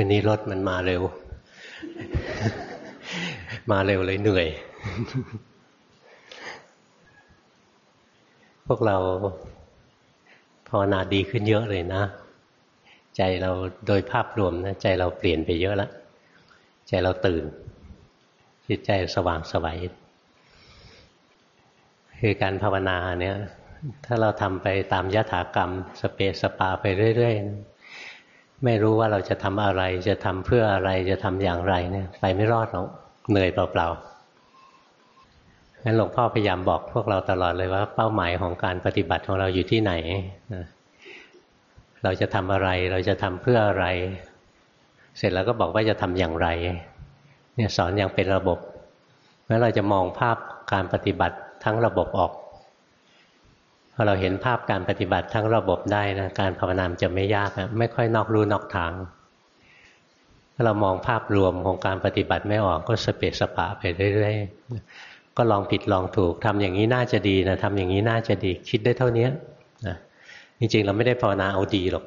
วันนี้รถมันมาเร็ว มาเร็วเลยเหนื่อย พวกเราภาวนาดีขึ้นเยอะเลยนะ ใจเราโดยภาพรวมนะใจเราเปลี่ยนไปเยอะแล้วใจเราตื่น จิตใจสว่างสวัยคือการภาวนาเนี่ย ถ้าเราทำไปตามยถากรรม สเปสปาไปเรื่อย ๆ ไม่รู้ว่าเราจะทำอะไร จะทำเพื่ออะไรจะทำอย่างไรเนี่ย ไปไม่รอดหรอกเหนื่อยเปล่าๆงั้นหลวงพ่อพยายามบอกพวกเราตลอดเลยว่า เป้าหมายของการปฏิบัติของเราอยู่ที่ไหนเราจะทำอะไร เราจะทำเพื่ออะไร เสร็จแล้วก็บอกว่าจะทำอย่างไร เนี่ยสอนอย่างเป็นระบบเมื่อเราจะมองภาพการปฏิบัติทั้งระบบออก พอเราเห็นภาพการปฏิบัติทั้งระบบได้นะการภาวนามจะไม่ยากนะไม่ค่อยนอกรู้นอกทางถ้าเรามองภาพรวมของการปฏิบัติไม่ออกก็สเปสปะไปเรื่อยๆก็ลองผิดลองถูกทำอย่างนี้น่าจะดีนะทำอย่างนี้น่าจะดีคิดได้เท่านี้นะจริงๆเราไม่ได้ภาวนาเอาดีหรอก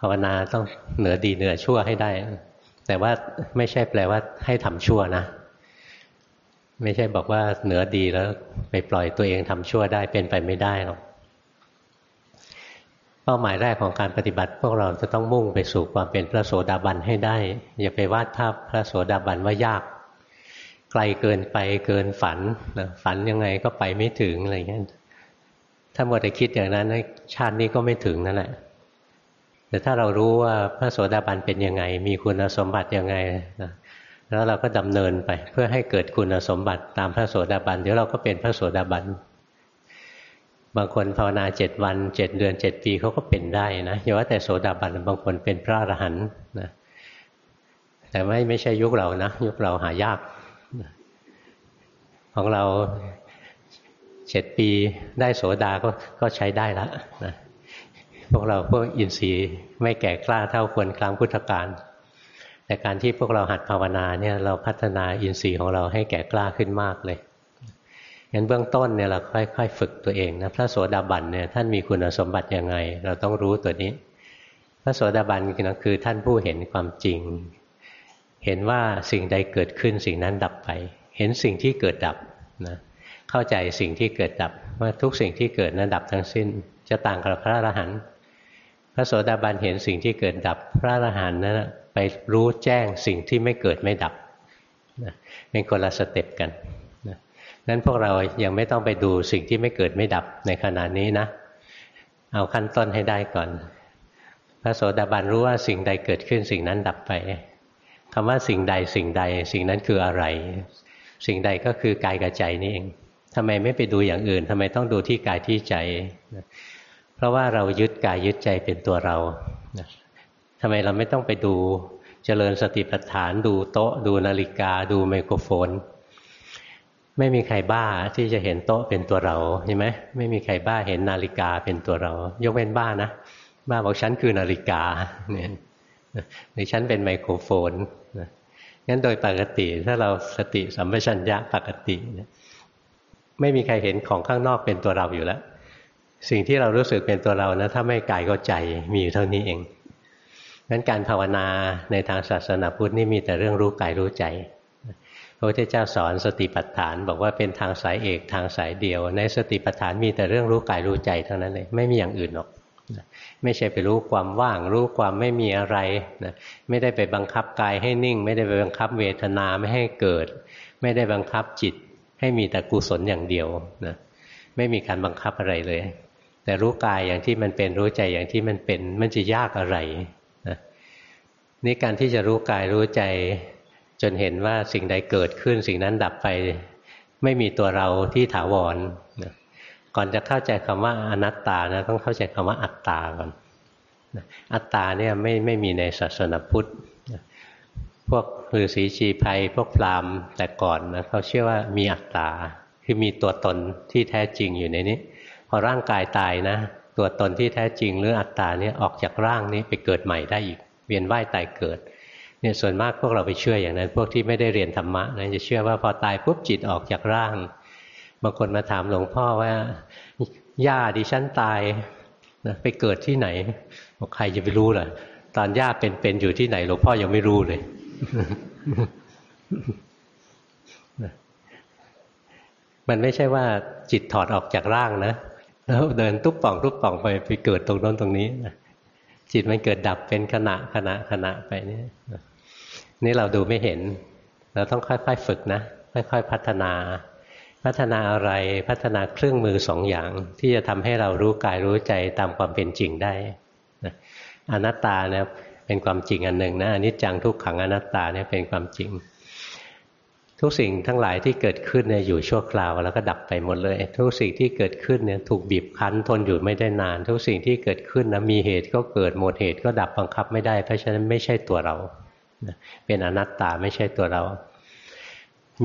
ภาวนาต้องเหนือดีเหนือชั่วให้ได้ แต่ว่าไม่ใช่แปลว่าให้ทำชั่วนะ ไม่ใช่บอกว่าเหนือดีแล้ว ไปปล่อยตัวเองทำชั่วได้เป็นไปไม่ได้หรอกเป้าหมายแรกของการปฏิบัติ พวกเราจะต้องมุ่งไปสู่ความเป็นพระโสดาบันให้ได้ อย่าไปวาดภาพพระโสดาบันว่ายาก ไกลเกินไปเกินฝันนะฝันยังไงก็ไปไม่ถึงอะไรเงี้ยถ้าหมดแต่คิดอย่างนั้นชาตินี้ก็ไม่ถึงนั่นแหละ แต่ถ้าเรารู้ว่าพระโสดาบันเป็นยังไง มีคุณสมบัติยังไงนะ แล้วเราก็ดำเนินไปเพื่อให้เกิดคุณสมบัติตามพระโสดาบันเดี๋ยวเราก็เป็นพระโสดาบันบางคนภาวนาเจ็ดวันเจ็ดเดือนเจ็ดปีเขาก็เป็นได้นะอย่าว่าแต่โสดาบันบางคนเป็นพระอรหันต์นะแต่ไม่ไม่ใช่ยุคเรานะยุคเราหายาก ของเราเจ็ดปีได้โสดาก็ก็ใช้ได้แล้วนะพวกเราพวกอินทรีย์ไม่แก่กล้าเท่าควรครั้งพุทธกาล แต่การที่พวกเราหัดภาวนาเนี่ยเราพัฒนาอินทรีย์ของเราให้แก่กล้าขึ้นมากเลยงั้นเบื้องต้นเนี่ยเราค่อย ๆ ฝึกตัวเองนะพระโสดาบันเนี่ยท่านมีคุณสมบัติยังไง เราต้องรู้ตัวนี้ พระโสดาบันคือท่านผู้เห็นความจริง เห็นว่าสิ่งใดเกิดขึ้นสิ่งนั้นดับไป เห็นสิ่งที่เกิดดับนะเข้าใจสิ่งที่เกิดดับว่าทุกสิ่งที่เกิดนั้นดับทั้งสิ้น จะต่างกับพระอรหันต์ พระโสดาบันเห็นสิ่งที่เกิดดับ พระอรหันต์นั้นไปรู้แจ้งสิ่งที่ไม่เกิดไม่ดับเป็นคนละสเต็ปกันนะนั้นพวกเรายังไม่ต้องไปดูสิ่งที่ไม่เกิดไม่ดับในขณะนี้นะ เอาขั้นต้นให้ได้ก่อน พระโสดาบันรู้ว่าสิ่งใดเกิดขึ้นสิ่งนั้นดับไปคำว่าสิ่งใดสิ่งใด สิ่งนั้นคืออะไร สิ่งใดก็คือกายกับใจนี่เองทำไมไม่ไปดูอย่างอื่นทำไมต้องดูที่กายที่ใจ เพราะว่าเรายึดกายยึดใจเป็นตัวเราทำไมเราไม่ต้องไปดูเจริญสติปัฏฐาน ดูโต๊ะ ดูนาฬิกา ดูไมโครโฟน ไม่มีใครบ้าที่จะเห็นโต๊ะเป็นตัวเราใช่ไหมไม่มีใครบ้าเห็นนาฬิกาเป็นตัวเรา ยกเว้นบ้านะบ้าบอกฉันคือนาฬิกาเนี่ยหรือฉันเป็นไมโครโฟนงั้นโดยปกติถ้าเราสติสัมปชัญญะปกติ ไม่มีใครเห็นของข้างนอกเป็นตัวเราอยู่แล้ว สิ่งที่เรารู้สึกเป็นตัวเรานะถ้าไม่กายก็ใจมีอยู่เท่านี้เองงั้นการภาวนาในทางศาสนาพุทธนี่มีแต่เรื่องรู้กายรู้ใจพระพุทธเจ้าสอนสติปัฏฐาน บอกว่าเป็นทางสายเอกทางสายเดียว ในสติปัฏฐานมีแต่เรื่องรู้กายรู้ใจเท่านั้นเลยไม่มีอย่างอื่นหรอกไม่ใช่ไปรู้ความว่าง รู้ความไม่มีอะไรนะไม่ได้ไปบังคับกายให้นิ่ง ไม่ได้ไปบังคับเวทนาไม่ให้เกิด ไม่ได้บังคับจิตให้มีแต่กุศลอย่างเดียวนะไม่มีการบังคับอะไรเลย แต่รู้กายอย่างที่มันเป็นรู้ใจอย่างที่มันเป็น มันจะยากอะไรนี่การที่จะรู้กายรู้ใจ จนเห็นว่าสิ่งใดเกิดขึ้น สิ่งนั้นดับไป ไม่มีตัวเราที่ถาวรก่อนจะเข้าใจคำว่าอนัตตานะต้องเข้าใจคำว่าอัตตาก่อนอัตตาเนี่ยไม่ไม่มีในศาสนาพุทธพวกฤาษีชีภัยพวกพราหมณ์แต่ก่อนนะเขาเชื่อว่ามีอัตตาคือมีตัวตนที่แท้จริงอยู่ในนี้ อร่างกายตายนะ ตัวตนที่แท้จริงหรืออัตตาเนี่ยออกจากร่างนี้ไปเกิดใหม่ได้อีก เวียนว่ายตายเกิดเนี่ยส่วนมากพวกเราไปเชื่ออย่างนั้น พวกที่ไม่ได้เรียนธรรมะนะจะเชื่อว่าพอตายปุ๊บจิตออกจากร่าง บางคนมาถามหลวงพ่อว่าย่าดิฉันตายนะไปเกิดที่ไหนบอกใครจะไปรู้ล่ะตอนย่าเป็นๆอยู่ที่ไหนหลวงพ่อยังไม่รู้เลยมันไม่ใช่ว่าจิตถอดออกจากร่างนะ แล้วเดินตุ๊บป่องตุ๊บป่องไปไปเกิดตรงนั้นตรงนี้จิตมันเกิดดับเป็นขณะขณะขณะไปนี่นี่เราดูไม่เห็น เราต้องค่อยๆฝึกนะค่อยๆพัฒนา พัฒนาอะไรพัฒนาเครื่องมือสองอย่าง ที่จะทำให้เรารู้กายรู้ใจตามความเป็นจริงได้อนัตตาเนี่ยเป็นความจริงอันหนึ่งนะอนิจจังทุกขังอนัตตาเนี่ยเป็นความจริง ทุกสิ่งทั้งหลายที่เกิดขึ้นเนี่ยอยู่ชั่วคราวแล้วก็ดับไปหมดเลย ทุกสิ่งที่เกิดขึ้นเนี่ยถูกบีบคั้นทนอยู่ไม่ได้นาน ทุกสิ่งที่เกิดขึ้นนะมีเหตุก็เกิดหมดเหตุก็ดับบังคับไม่ได้ เพราะฉะนั้นไม่ใช่ตัวเรา เป็นอนัตตาไม่ใช่ตัวเรา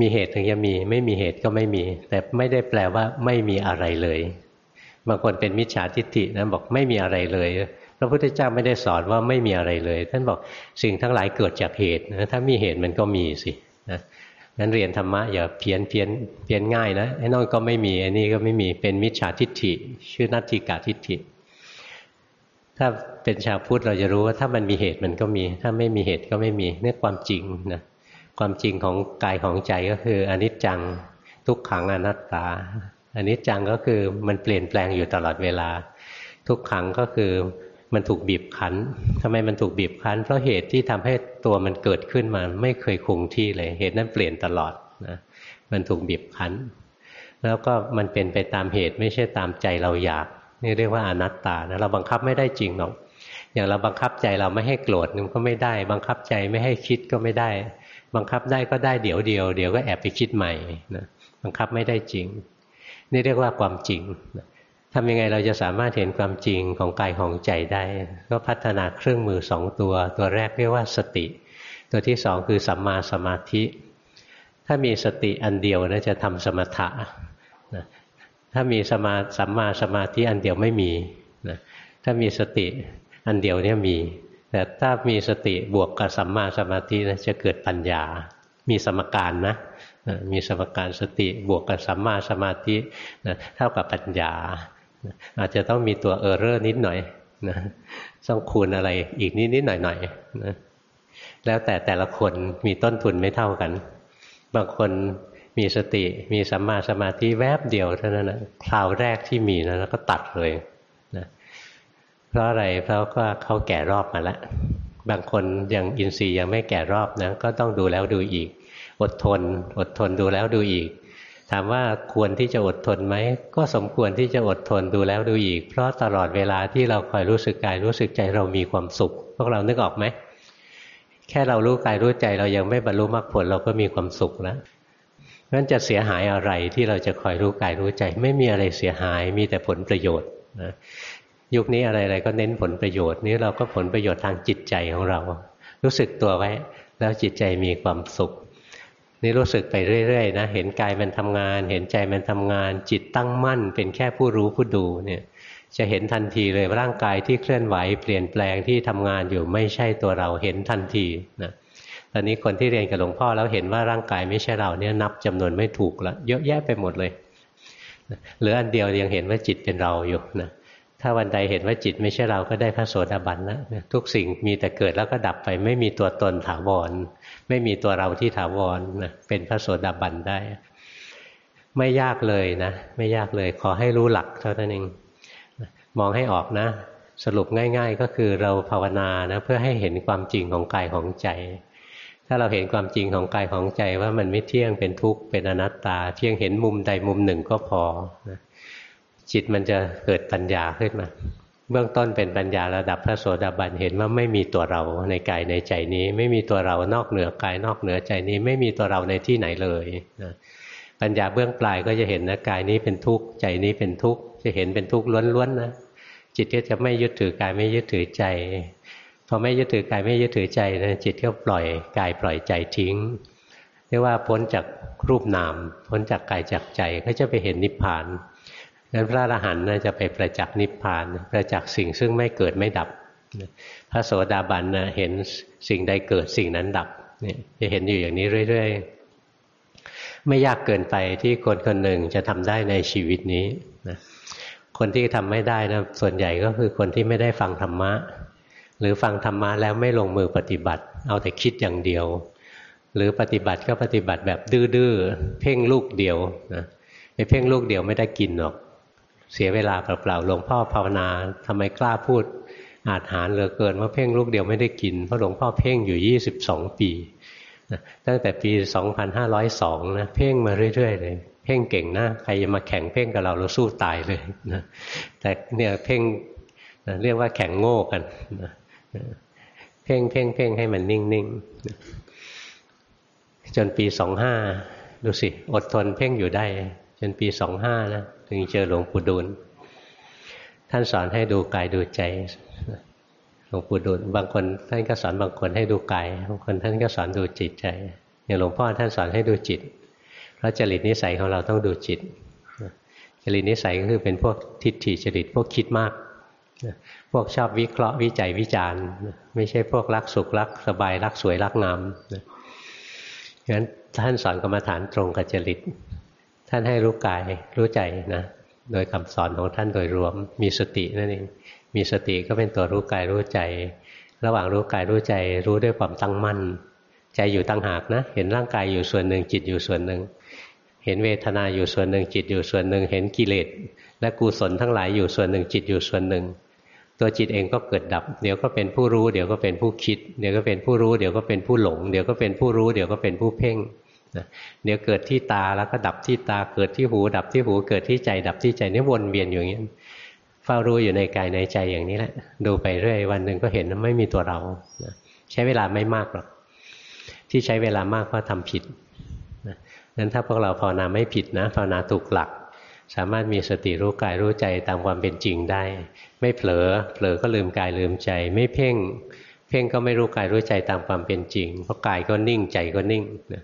มีเหตุถึงจะมี ไม่มีเหตุก็ไม่มี แต่ไม่ได้แปลว่าไม่มีอะไรเลย บางคนเป็นมิจฉาทิฏฐินะบอกไม่มีอะไรเลยพระพุทธเจ้าไม่ได้สอนว่าไม่มีอะไรเลย ท่านบอกสิ่งทั้งหลายเกิดจากเหตุนะถ้ามีเหตุมันก็มีสินะ งั้นเรียนธรรมะอย่าเพี้ยนเพี้ยนเพี้ยนง่ายนะไอ้นอนก็ไม่มีไอ้นี่ก็ไม่มีเป็นมิจฉาทิฏฐิ ชื่อนัตถิกาทิฏฐิ ถ้าเป็นชาวพุทธเราจะรู้ว่าถ้ามันมีเหตุมันก็มี ถ้าไม่มีเหตุก็ไม่มีนี่ความจริงนะความจริงของกายของใจก็คืออนิจจังทุกขังอนัตตาอนิจจังก็คือมันเปลี่ยนแปลงอยู่ตลอดเวลา ทุกขังก็คือ มันถูกบีบคั้นทำไมมันถูกบีบคั้น เพราะเหตุที่ทำให้ตัวมันเกิดขึ้นมาไม่เคยคงที่เลย เหตุนั้นเปลี่ยนตลอดนะมันถูกบีบคั้น แล้วก็มันเป็นไปตามเหตุไม่ใช่ตามใจเราอยาก นี่เรียกว่าอนัตตานะเราบังคับไม่ได้จริงหรอก อย่างเราบังคับใจเราไม่ให้โกรธนึงก็ไม่ได้ บังคับใจไม่ให้คิดก็ไม่ได้ บังคับได้ก็ได้เดี๋ยวเดียวเดี๋ยวก็แอบไปคิดใหม่นะบังคับไม่ได้จริง นี่เรียกว่าความจริงนะ ทำยังไงเราจะสามารถเห็นความจริงของกายของใจได้ ก็พัฒนาเครื่องมือสองตัว ตัวแรกเรียกว่าสติ ตัวที่สองคือสัมมาสมาธิ ถ้ามีสติอันเดียวนะจะทำสมถะนะถ้ามีสมาสัมมาสมาธิอันเดียวไม่มีนะถ้ามีสติอันเดียวเนี่ยมี แต่ถ้ามีสติบวกกับสัมมาสมาธินะจะเกิดปัญญา มีสมการนะมีสมการสติบวกกับสัมมาสมาธินะเท่ากับปัญญา อาจจะต้องมีตัวเออร์เรอร์นิดหน่อยนะต้องคูณอะไรอีกนิดนิดหน่อยหน่อยนะแล้วแต่แต่ละคนมีต้นทุนไม่เท่ากัน บางคนมีสติมีสัมมาสมาธิแวบเดียวเท่านั้นนะคราวแรกที่มีนะแล้วก็ตัดเลยนะเพราะอะไรเพราะก็เขาแก่รอบมาแล้วบางคนยังอินทรีย์ยังไม่แก่รอบนะก็ต้องดูแล้วดูอีก อดทน อดทนดูแล้วดูอีก ถามว่าควรที่จะอดทนไหม ก็สมควรที่จะอดทนดูแล้วดูอีก เพราะตลอดเวลาที่เราคอยรู้สึกกายรู้สึกใจเรามีความสุข พวกเรานึกออกไหม แค่เรารู้กายรู้ใจเรายังไม่บรรลุมรรคผลเราก็มีความสุขแล้วนั้นจะเสียหายอะไรที่เราจะคอยรู้กายรู้ใจ ไม่มีอะไรเสียหายมีแต่ผลประโยชน์นะยุคนี้อะไรๆก็เน้นผลประโยชน์ นี้เราก็ผลประโยชน์ทางจิตใจของเรา รู้สึกตัวไว้ แล้วจิตใจมีความสุข นี่รู้สึกไปเรื่อยๆนะเห็นกายมันทำงาน เห็นใจมันทำงาน จิตตั้งมั่น เป็นแค่ผู้รู้ผู้ดูเนี่ยจะเห็นทันทีเลยร่างกายที่เคลื่อนไหว เปลี่ยนแปลงที่ทำงานอยู่ไม่ใช่ตัวเราเห็นทันทีนะตอนนี้คนที่เรียนกับหลวงพ่อแล้วเห็นว่าร่างกายไม่ใช่เราเนี่ยนับจำนวนไม่ถูกล้วเยอะแยะไปหมดเลยหรืออันเดียวยังเห็นว่าจิตเป็นเราอยู่นะ ถ้าวันใดเห็นว่าจิตไม่ใช่เราก็ได้พระโสดาบันแล้วทุกสิ่งมีแต่เกิดแล้วก็ดับไป ไม่มีตัวตนถาวร ไม่มีตัวเราที่ถาวรนะเป็นพระโสดาบันได้ ไม่ยากเลยนะ ไม่ยากเลย ขอให้รู้หลักเท่านั้นเองมองให้ออกนะ สรุปง่าย ๆ ก็คือเราภาวนานะเพื่อให้เห็นความจริงของกายของใจ ถ้าเราเห็นความจริงของกายของใจว่ามันไม่เที่ยงเป็นทุกข์เป็นอนัตตา เพียงเห็นมุมใดมุมหนึ่งก็พอนะ จิตมันจะเกิดปัญญาขึ้นมา เบื้องต้นเป็นปัญญาระดับพระโสดาบันเห็นว่าไม่มีตัวเราในกายในใจนี้ ไม่มีตัวเรานอกเหนือกายนอกเหนือใจนี้ ไม่มีตัวเราในที่ไหนเลยนะปัญญาเบื้องปลายก็จะเห็นนะกายนี้เป็นทุกข์ใจนี้เป็นทุกข์จะเห็นเป็นทุกข์ล้วนๆนะจิตก็จะไม่ยึดถือกายไม่ยึดถือใจพอไม่ยึดถือกายไม่ยึดถือใจนะจิตก็ปล่อยกายปล่อยใจทิ้งเรียกว่าพ้นจากรูปนาม พ้นจากกายจากใจก็จะไปเห็นนิพพาน นั้นพระอรหันต์จะไปประจักษ์นิพพาน ประจักษ์สิ่งซึ่งไม่เกิดไม่ดับ พระโสดาบันนะเห็นสิ่งใดเกิดสิ่งนั้นดับเนี่ยจะเห็นอยู่อย่างนี้เรื่อย ๆ ไม่ยากเกินไปที่คนคนหนึ่งจะทำได้ในชีวิตนี้นะคนที่ทำไม่ได้นะส่วนใหญ่ก็คือคนที่ไม่ได้ฟังธรรมะ หรือฟังธรรมะแล้วไม่ลงมือปฏิบัติ เอาแต่คิดอย่างเดียว หรือปฏิบัติก็ปฏิบัติแบบดื้อๆเพ่งลูกเดียวนะไอ้เพ่งลูกเดียวไม่ได้กินหรอก เสียเวลาเปล่าๆหลวงพ่อภาวนาทำไมกล้าพูด อาจหารเหลือเกินว่าเพ่งลูกเดียวไม่ได้กินเพราะหลวงพ่อเพ่งอยู่ 22 ปีนะตั้งแต่ปี 2502นะเพ่งมาเรื่อยๆเลยเพ่งเก่งนะใครจะมาแข่งเพ่งกับเราเราสู้ตายเลยนะแต่เนี่ยเพ่งนะเรียกว่าแข่งโง่กันนะเพ่งเพ่งเพ่งให้มันนิ่งๆจนปีสองห้าดูสิอดทนเพ่งอยู่ได้ จนปีสองห้านะ ถึงเจอหลวงปู่ดูลท่านสอนให้ดูกายดูใจหลวงปู่ดูลบางคนท่านก็สอนบางคนให้ดูกายบางคนท่านก็สอนดูจิตใจ อย่างหลวงพ่อท่านสอนให้ดูจิต เพราะจริตนิสัยของเราต้องดูจิตจริตนิสัยก็คือเป็นพวกทิฏฐิจริตพวกคิดมาก พวกชอบวิเคราะห์วิจัยวิจารณ์ไม่ใช่พวกรักสุขรักสบายรักสวยรักงามงั้นท่านสอนกรรมฐานตรงกับจริต ท่านให้รู้กายรู้ใจนะโดยคำสอนของท่านโดยรวมมีสตินั่นเองมีสติก็เป็นตัวรู้กายรู้ใจ ระหว่างรู้กายรู้ใจรู้ด้วยความตั้งมั่น ใจอยู่ตั้งหากนะ เห็นร่างกายอยู่ส่วนหนึ่งจิตอยู่ส่วนหนึ่ง เห็นเวทนาอยู่ส่วนหนึ่งจิตอยู่ส่วนหนึ่ง เห็นกิเลสและกุศลทั้งหลายอยู่ส่วนหนึ่งจิตอยู่ส่วนหนึ่ง ตัวจิตเองก็เกิดดับ เดี๋ยวก็เป็นผู้รู้ เดี๋ยวก็เป็นผู้คิด เดี๋ยวก็เป็นผู้รู้ เดี๋ยวก็เป็นผู้หลง เดี๋ยวก็เป็นผู้รู้ เดี๋ยวก็เป็นผู้เพ่ง เดี๋ยวเกิดที่ตาแล้วก็ดับที่ตาเกิดที่หู ดับที่หูเกิดที่ใจ ดับที่ใจนี่วนเวียนอยู่อย่างนี้เฝ้ารู้อยู่ในกายในใจอย่างนี้แหละดูไปเรื่อยวันหนึ่งก็เห็นว่าไม่มีตัวเราใช้เวลาไม่มากหรอกที่ใช้เวลามากเพราะทำผิดนั้นถ้าพวกเราภาวนาไม่ผิดนะภาวนาถูกหลัก สามารถมีสติรู้กายรู้ใจตามความเป็นจริงได้ ไม่เผลอเผลอก็ลืมกายลืมใจ ไม่เพ่ง เพ่งก็ไม่รู้กายรู้ใจตามความเป็นจริง เพราะกายก็นิ่งใจก็นิ่งนะ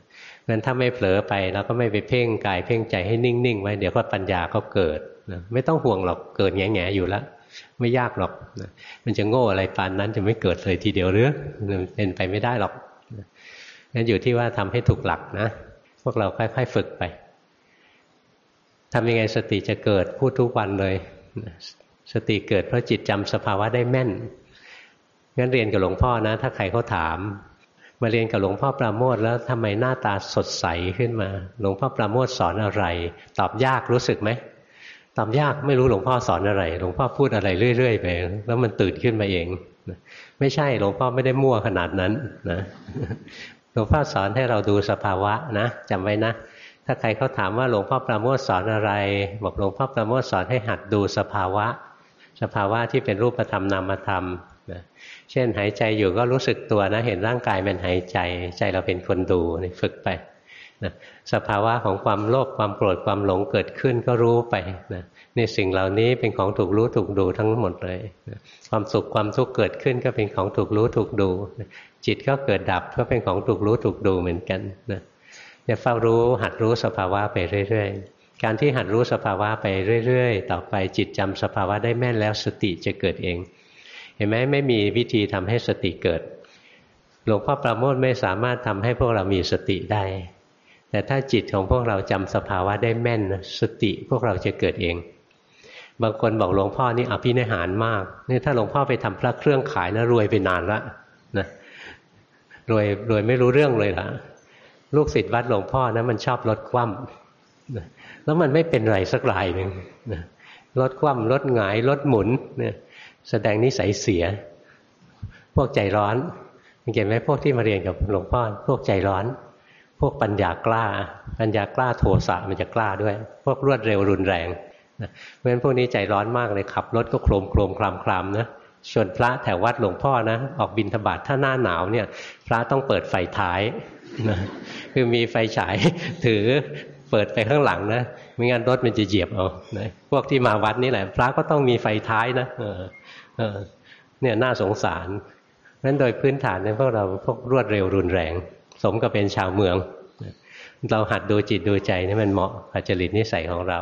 งั้นถ้าไม่เผลอไปเราก็ไม่ไปเพ่งกายเพ่งใจให้นิ่งๆไว้เดี๋ยวก็ปัญญาก็เกิดนะไม่ต้องห่วงหรอกเกิดแง่ๆอยู่แล้วไม่ยากหรอกนะมันจะโง่อะไรปานนั้นจะไม่เกิดเลยทีเดียวหรือเป็นไปไม่ได้หรอกงั้นอยู่ที่ว่าทำให้ถูกหลักนะพวกเราค่อยๆฝึกไปทำยังไงสติจะเกิดพูดทุกวันเลย สติเกิดเพราะจิตจำสภาวะได้แม่นงั้นเรียนกับหลวงพ่อนะ ถ้าใครเขาถาม มาเรียนกับหลวงพ่อปราโมทแล้วทำไมหน้าตาสดใสขึ้นมา หลวงพ่อปราโมทสอนอะไร ตอบยากรู้สึกไหมตอบยากไม่รู้หลวงพ่อสอนอะไร หลวงพ่อพูดอะไรเรื่อยๆไปแล้วมันตื่นขึ้นมาเองไม่ใช่หลวงพ่อไม่ได้มั่วขนาดนั้นนะหลวงพ่อสอนให้เราดูสภาวะนะจำไว้นะ ถ้าใครเขาถามว่าหลวงพ่อปราโมทสอนอะไร บอกหลวงพ่อปราโมทสอนให้หัดดูสภาวะ สภาวะที่เป็นรูปธรรมนามธรรม นะเช่นหายใจอยู่ก็รู้สึกตัวนะ เห็นร่างกายมันหายใจ ใจเราเป็นคนดูนี่ฝึกไปนะสภาวะของความโลภความโกรธความหลงเกิดขึ้นก็รู้ไปนะนี่สิ่งเหล่านี้เป็นของถูกรู้ถูกดูทั้งหมดเลยนะความสุขความทุกข์เกิดขึ้นก็เป็นของถูกรู้ถูกดูนะจิตก็เกิดดับก็เป็นของถูกรู้ถูกดูเหมือนกันนะเนี่ยเฝ้ารู้หัดรู้สภาวะไปเรื่อย ๆ การที่หัดรู้สภาวะไปเรื่อย ๆ ต่อไปจิตจำสภาวะได้แม่นแล้วสติจะเกิดเอง เห็นไหมไม่มีวิธีทำให้สติเกิด หลวงพ่อประโมทไม่สามารถทำให้พวกเรามีสติได้ แต่ถ้าจิตของพวกเราจำสภาวะได้แม่นสติพวกเราจะเกิดเอง บางคนบอกหลวงพ่อนี่อภินิหารมากนี่ถ้าหลวงพ่อไปทำพระเครื่องขายนะรวยไปนานละนะรวยรวยไม่รู้เรื่องเลยล่ะ ลูกศิษย์วัดหลวงพ่อนะมันชอบลดคว่ำแล้วมันไม่เป็นไรสักรายหนึ่งลดคว่ำลดหงายลดหมุนเนี่ย แสดงนิสัยเสีย พวกใจร้อนเห็นไหมพวกที่มาเรียนกับหลวงพ่อพวกใจร้อน พวกปัญญากล้า ปัญญากล้าโทสะมันจะกล้าด้วย พวกรวดเร็วรุนแรงเพราะฉะนั้นพวกนี้ใจร้อนมากเลยขับรถก็โครมโครมคลามคลามนะชวนพระแถววัดหลวงพ่อนะออกบินธบาตถ้าหน้าหนาวเนี่ยพระต้องเปิดไฟท้ายนะคือมีไฟฉายถือเปิดไปข้างหลังนะไม่งั้นรถมันจะเหยียบเอานะพวกที่มาวัดนี่แหละ พระก็ต้องมีไฟท้ายนะ เนี่ยน่าสงสารนั้นโดยพื้นฐานเนี่ยพวกเราพวกรวดเร็วรุนแรง สมกับเป็นชาวเมือง เราหัดดูจิตดูใจนี่มันเหมาะกับจริตนิสัยของเรา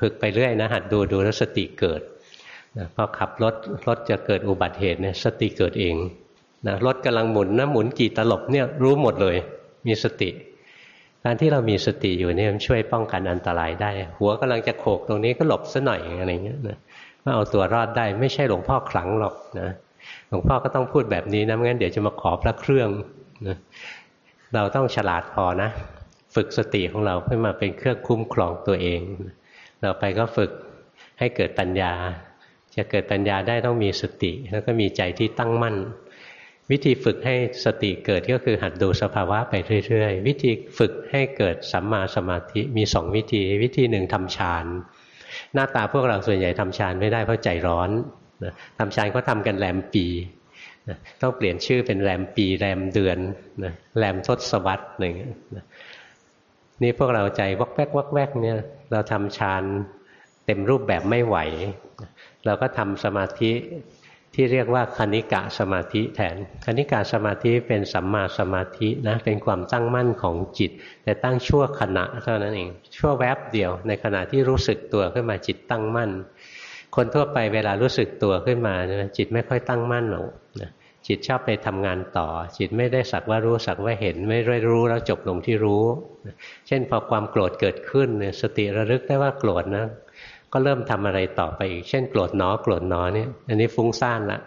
ฝึกไปเรื่อยนะ หัดดูดูแล้วสติเกิดนะพอขับรถรถจะเกิดอุบัติเหตุเนี่ยสติเกิดเองนะรถกำลังหมุนนะหมุนกี่ตลบเนี่ยรู้หมดเลย มีสติ การที่เรามีสติอยู่เนี่ยมันช่วยป้องกันอันตรายได้ หัวกำลังจะโขกตรงนี้ก็หลบซะหน่อยอะไรเงี้ยนะ มาเอาตัวรอดได้ ไม่ใช่หลวงพ่อขลังหรอกนะหลวงพ่อก็ต้องพูดแบบนี้นะไม่งั้นเดี๋ยวจะมาขอพระเครื่องนะเราต้องฉลาดพอนะ ฝึกสติของเราขึ้นมาเป็นเครื่องคุ้มครองตัวเอง เราไปก็ฝึกให้เกิดปัญญา จะเกิดปัญญาได้ต้องมีสติ แล้วก็มีใจที่ตั้งมั่น วิธีฝึกให้สติเกิดก็คือหัดดูสภาวะไปเรื่อย ๆ วิธีฝึกให้เกิดสัมมาสมาธิมีสองวิธี วิธีหนึ่งทำฌาน หน้าตาพวกเราส่วนใหญ่ทำฌานไม่ได้เพราะใจร้อนทำฌานก็ทำกันแรมปีต้องเปลี่ยนชื่อเป็นแรมปีแรมเดือนแรมทศวรรษหนึ่งนี่พวกเราใจวักแวกวักแวกเนี่ยเราทำฌานเต็มรูปแบบไม่ไหว เราก็ทำสมาธิ ที่เรียกว่าคณิกะสมาธิแทนคณิกะสมาธิเป็นสัมมาสมาธินะเป็นความตั้งมั่นของจิต แต่ตั้งชั่วขณะเท่านั้นเองชั่วแวบเดียว ในขณะที่รู้สึกตัวขึ้นมาจิตตั้งมั่น คนทั่วไปเวลารู้สึกตัวขึ้นมาจิตไม่ค่อยตั้งมั่นหรอกจิตชอบไปทำงานต่อ จิตไม่ได้สักว่ารู้สักว่าเห็นไม่ได้รู้แล้วจบลงที่รู้ เช่นพอความโกรธเกิดขึ้นสติระลึกได้ว่าโกรธนะ ก็เริ่มทำอะไรต่อไปอีก เช่นโกรธหนอโกรธหนอเนี่ย อันนี้ฟุ้งซ่านละ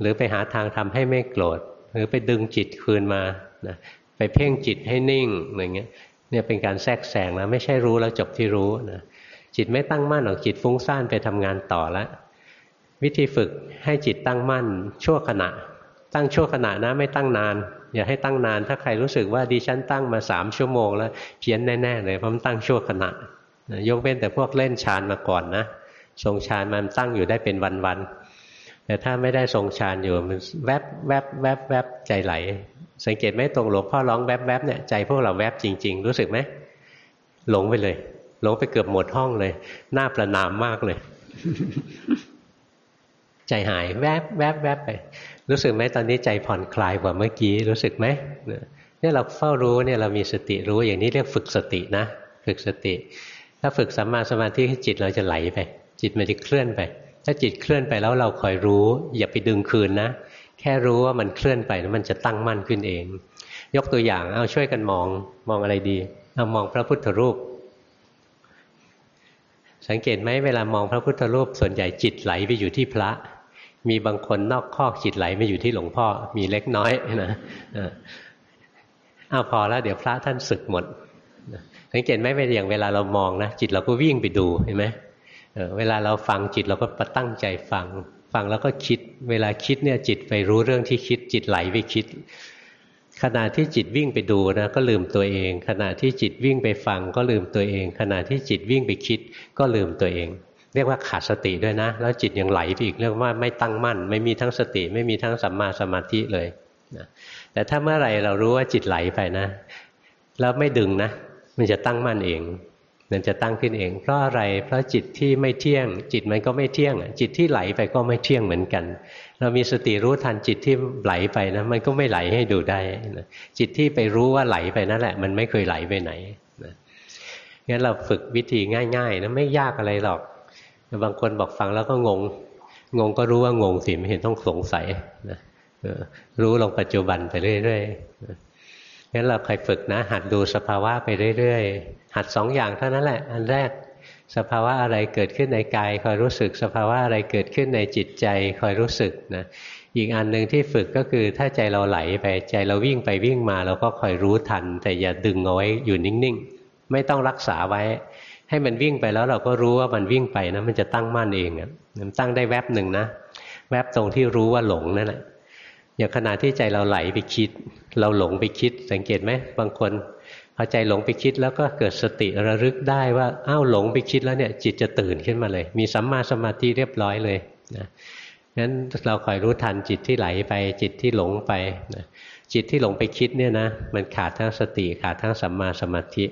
หรือไปหาทางทำให้ไม่โกรธ หรือไปดึงจิตคืนมานะไปเพ่งจิตให้นิ่งอะไรเงี้ย เนี่ยเป็นการแทรกแซงแล้วไม่ใช่รู้แล้วจบที่รู้นะ จิตไม่ตั้งมั่นหรอกจิตฟุ้งซ่านไปทำงานต่อแล้ววิธีฝึกให้จิตตั้งมั่นชั่วขณะ ตั้งชั่วขณะนะไม่ตั้งนานอย่าให้ตั้งนานถ้าใครรู้สึกว่าดิฉันตั้งมาสามชั่วโมงแล้วเพี้ยนแน่ๆเลยเพราะมันตั้งชั่วขณะ ยกเว้นแต่พวกเล่นฌานมาก่อนนะทรงฌานมันตั้งอยู่ได้เป็นวันๆแต่ถ้าไม่ได้ทรงฌานอยู่มันแวบแวบแวบแวบใจไหล สังเกตไหมตรงหลวงพ่อร้องแวบแวบเนี่ยใจพวกเราแวบจริง ๆ รู้สึกไหมหลงไปเลย หลงไปเกือบหมดห้องเลยหน้าประนามมากเลย ใจหายแวบแวบแวบไป รู้สึกไหมตอนนี้ใจผ่อนคลายกว่าเมื่อกี้รู้สึกไหมเนี่ยเราเฝ้ารู้เนี่ยเรามีสติรู้อย่างนี้เรียกฝึกสตินะ ฝึกสติ ถ้าฝึกสัมมาสมาธิให้จิตเราจะไหลไป จิตมันจะเคลื่อนไป ถ้าจิตเคลื่อนไปแล้วเราคอยรู้ อย่าไปดึงคืนนะ แค่รู้ว่ามันเคลื่อนไปแล้วมันจะตั้งมั่นขึ้นเอง ยกตัวอย่างเอาช่วยกันมองมองอะไรดีเอามองพระพุทธรูป สังเกตไหมเวลามองพระพุทธรูปส่วนใหญ่จิตไหลไปอยู่ที่พระ มีบางคนนอกคอกจิตไหลไปอยู่ที่หลวงพ่อ มีเล็กน้อยนะเอาพอแล้วเดี๋ยวพระท่านศึกหมด สังเกตไหมเวลาอย่างเวลาเรามองนะจิตเราก็วิ่งไปดูเห็นไหมเวลาเราฟังจิตเราก็ประตั้งใจฟัง ฟังแล้วก็คิด เวลาคิดเนี่ยจิตไปรู้เรื่องที่คิดจิตไหลไปคิด ขณะที่จิตวิ่งไปดูนะก็ลืมตัวเอง ขณะที่จิตวิ่งไปฟังก็ลืมตัวเอง ขณะที่จิตวิ่งไปคิดก็ลืมตัวเอง เรียกว่าขาดสติด้วยนะ แล้วจิตยังไหลไปอีกเรียกว่าไม่ตั้งมั่น ไม่มีทั้งสติ ไม่มีทั้งสัมมาสมาธิเลยนะแต่ถ้าเมื่อไหร่เรารู้ว่าจิตไหลไปนะ แล้วไม่ดึงนะ มันจะตั้งมั่นเองมันจะตั้งขึ้นเอง เพราะอะไรเพราะจิตที่ไม่เที่ยง จิตมันก็ไม่เที่ยง จิตที่ไหลไปก็ไม่เที่ยงเหมือนกัน เรามีสติรู้ทันจิตที่ไหลไปนะมันก็ไม่ไหลให้ดูได้นะจิตที่ไปรู้ว่าไหลไปนั่นแหละ มันไม่เคยไหลไปไหนนะงั้นเราฝึกวิธีง่ายๆนะไม่ยากอะไรหรอก บางคนบอกฟังแล้วก็งง งงก็รู้ว่างงสิไม่เห็นต้องสงสัยนะรู้ลงปัจจุบันไปเรื่อยๆ งั้นเราใครฝึกนะ หัดดูสภาวะไปเรื่อยๆ หัดสองอย่างเท่านั้นแหละ อันแรกสภาวะอะไรเกิดขึ้นในกายคอยรู้สึก สภาวะอะไรเกิดขึ้นในจิตใจคอยรู้สึกนะอีกอันหนึ่งที่ฝึกก็คือถ้าใจเราไหลไปใจเราวิ่งไปวิ่งมา เราก็คอยรู้ทัน แต่อย่าดึงเอาไว้อยู่นิ่งๆ ไม่ต้องรักษาไว้ ให้มันวิ่งไปแล้วเราก็รู้ว่ามันวิ่งไปนะมันจะตั้งมั่นเองมันตั้งได้แวบหนึ่งนะแวบตรงที่รู้ว่าหลงนั่นแหละ อย่างขณะที่ใจเราไหลไปคิด เราหลงไปคิด สังเกตไหมบางคนพอใจหลงไปคิดแล้วก็เกิดสติระลึกได้ว่าอ้าวหลงไปคิดแล้วเนี่ย จิตจะตื่นขึ้นมาเลย มีสัมมาสมาธิเรียบร้อยเลยนะงั้นเราคอยรู้ทันจิตที่ไหลไป จิตที่หลงไปนะจิตที่หลงไปคิดเนี่ยนะมันขาดทั้งสติขาดทั้งสัมมาสมาธิ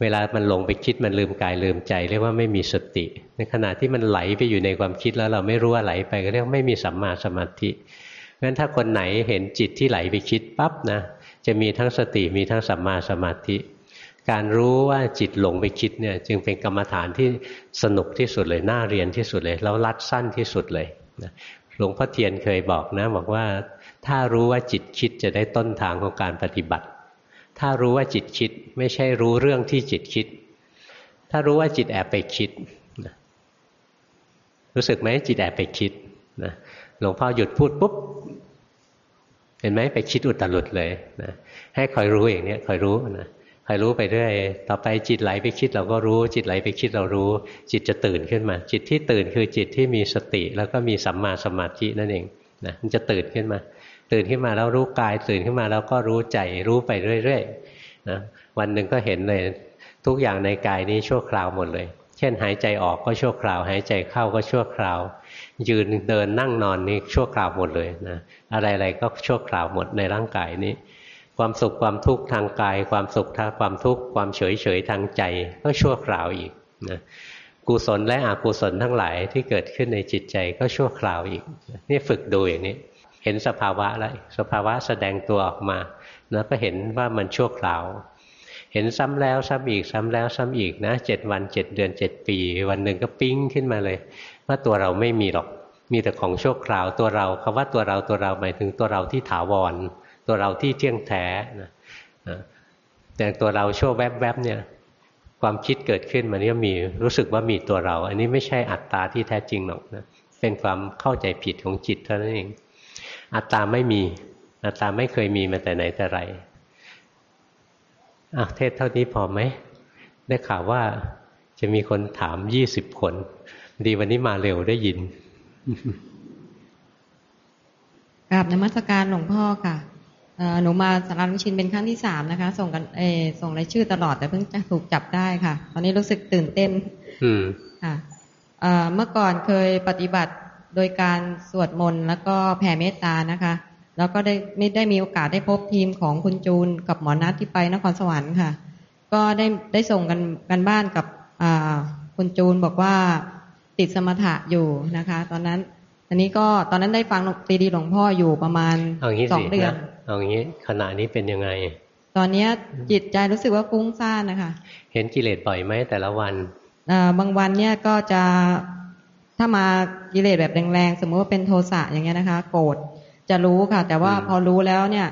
เวลามันหลงไปคิดมันลืมกายลืมใจ เรียกว่าไม่มีสติ ในขณะที่มันไหลไปอยู่ในความคิดแล้วเราไม่รู้ว่าไหลไปก็เรียกไม่มีสัมมาสมาธิ งั้นถ้าคนไหนเห็นจิตที่ไหลไปคิดปั๊บนะจะมีทั้งสติมีทั้งสัมมาสมาธิ การรู้ว่าจิตหลงไปคิดเนี่ยจึงเป็นกรรมฐานที่สนุกที่สุดเลยน่าเรียนที่สุดเลยแล้วรัดสั้นที่สุดเลยหลวงพ่อเทียนเคยบอกนะบอกว่าถ้ารู้ว่าจิตคิดจะได้ต้นทางของการปฏิบัติ ถ้ารู้ว่าจิตคิดไม่ใช่รู้เรื่องที่จิตคิด ถ้ารู้ว่าจิตแอบไปคิดรู้สึกไหมจิตแอบไปคิดนะหลวงพ่อหยุดพูดปุ๊บ เห็นไหมไปคิดอุตรุดเลยนะให้คอยรู้อย่างนี้คอยรู้นะคอยรู้ไปเรื่อยต่อไปจิตไหลไปคิดเราก็รู้ จิตไหลไปคิดเรารู้ จิตจะตื่นขึ้นมา จิตที่ตื่นคือจิตที่มีสติ แล้วก็มีสัมมาสมาธินั่นเองนะมันจะตื่นขึ้นมา ตื่นขึ้นมาแล้วรู้กาย ตื่นขึ้นมาแล้วก็รู้ใจรู้ไปเรื่อยๆนะวันหนึ่งก็เห็นเลย ทุกอย่างในกายนี้ชั่วคราวหมดเลย เช่นหายใจออกก็ชั่วคราว หายใจเข้าก็ชั่วคราว ยืนเดินนั่งนอนนี่ชั่วคราวหมดเลยนะอะไรๆก็ชั่วคราวหมดในร่างกายนี้ ความสุขความทุกข์ทางกาย ความสุขทางความทุกข์ความเฉยเฉยทางใจก็ชั่วคราวอีกนะกุศลและอกุศลทั้งหลายที่เกิดขึ้นในจิตใจก็ชั่วคราวอีกนี่ฝึกดูอย่างนี้ เห็นสภาวะแล้วสภาวะแสดงตัวออกมาแล้วก็เห็นว่ามันชั่วคราว เห็นซ้ำแล้วซ้ำอีกซ้ำแล้วซ้ำอีกนะเจ็ดวันเจ็ดเดือนเจ็ดปี วันหนึ่งก็ปิ้งขึ้นมาเลย ว่าตัวเราไม่มีหรอก มีแต่ของชั่วคราวตัวเราคำว่าตัวเราตัวเราหมายถึงตัวเราที่ถาวร ตัวเราที่เที่ยงแท้นะแต่ตัวเราชั่วแวบๆเนี่ย ความคิดเกิดขึ้นมันก็มีรู้สึกว่ามีตัวเรา อันนี้ไม่ใช่อัตตาที่แท้จริงหรอกนะเป็นความเข้าใจผิดของจิตเท่านั้นเอง อัตตาไม่มี อัตตาไม่เคยมีมาแต่ไหนแต่ไรอะเทศเท่านี้พอไหม ได้ข่าวว่าจะมีคนถามยี่สิบคน ดีวันนี้มาเร็วได้ยินกราบนมัสการหลวงพ่อค่ะหนูมาสารวิชินเป็นครั้งที่สามนะคะ ส่งกันเอส่งรายชื่อตลอดแต่เพิ่งจะถูกจับได้ค่ะ ตอนนี้รู้สึกตื่นเต้น อืมค่ะเมื่อก่อนเคยปฏิบัติโดยการสวดมนต์แล้วก็แผ่เมตตานะคะ แล้วก็ได้ไม่ได้มีโอกาสได้พบทีมของคุณจูนกับหมอนัทที่ไปนครสวรรค์ค่ะ ก็ได้ได้ส่งกันกันบ้านกับคุณจูนบอกว่า ติดสมถะอยู่นะคะ ตอนนั้น อันนี้ก็ตอนนั้นได้ฟังตีดีหลวงพ่ออยู่ประมาณสองเดือนเอาอย่างนี้ขณะนี้เป็นยังไง ตอนนี้จิตใจรู้สึกว่าฟุ้งซ่านนะคะ เห็นกิเลสบ่อยไหมแต่ละวันบางวันเนี่ยก็จะถ้ามากิเลสแบบแรงๆสมมติว่าเป็นโทสะอย่างเงี้ยนะคะ โกรธจะรู้ค่ะ แต่ว่าพอรู้แล้วเนี่ย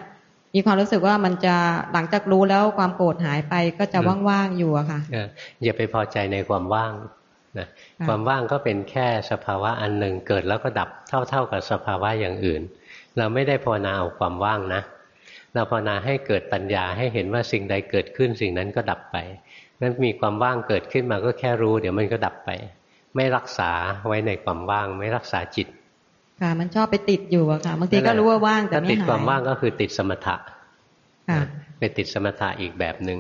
มีความรู้สึกว่ามันจะหลังจากรู้แล้วความโกรธหายไปก็จะว่างๆอยู่อะค่ะอย่าไปพอใจในความว่าง นะความว่างก็เป็นแค่สภาวะอันหนึ่งเกิดแล้วก็ดับเท่า ๆกับสภาวะอย่างอื่น เราไม่ได้ภาวนาเอาความว่างนะ เราภาวนาให้เกิดปัญญาให้เห็นว่าสิ่งใดเกิดขึ้นสิ่งนั้นก็ดับไปนั้นมีความว่างเกิดขึ้นมาก็แค่รู้ เดี๋ยวมันก็ดับไป ไม่รักษาไว้ในความว่าง ไม่รักษาจิต ค่ะมันชอบไปติดอยู่อะค่ะบางทีก็รู้ว่าว่างแต่ไม่หายติดความว่างก็คือติดสมถะไปติดสมถะอีกแบบหนึ่ง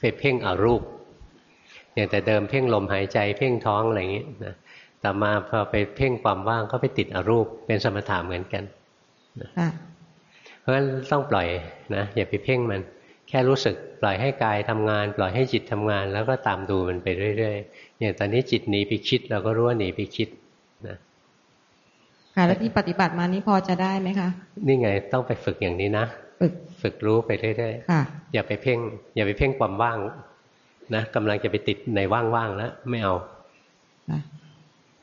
ไปเพ่งอารูป อย่างแต่เดิมเพ่งลมหายใจเพ่งท้องอะไรอย่างนี้นะแต่มาพอไปเพ่งความว่างก็ไปติดอรูปเป็นสมถะเหมือนกันเพราะฉะนั้นต้องปล่อยนะอย่าไปเพ่งมัน แค่รู้สึกปล่อยให้กายทำงาน ปล่อยให้จิตทำงาน แล้วก็ตามดูมันไปเรื่อยๆอย่างตอนนี้จิตหนีไปคิดเราก็รู้ว่าหนีไปคิดนะค่ะแล้วที่ปฏิบัติมานี้พอจะได้ไหมคะ นี่ไงต้องไปฝึกอย่างนี้นะ ฝึกฝึกรู้ไปเรื่อยๆอย่าไปเพ่ง อย่าไปเพ่งความว่าง นะกำลังจะไปติดในว่างๆแล้วไม่เอา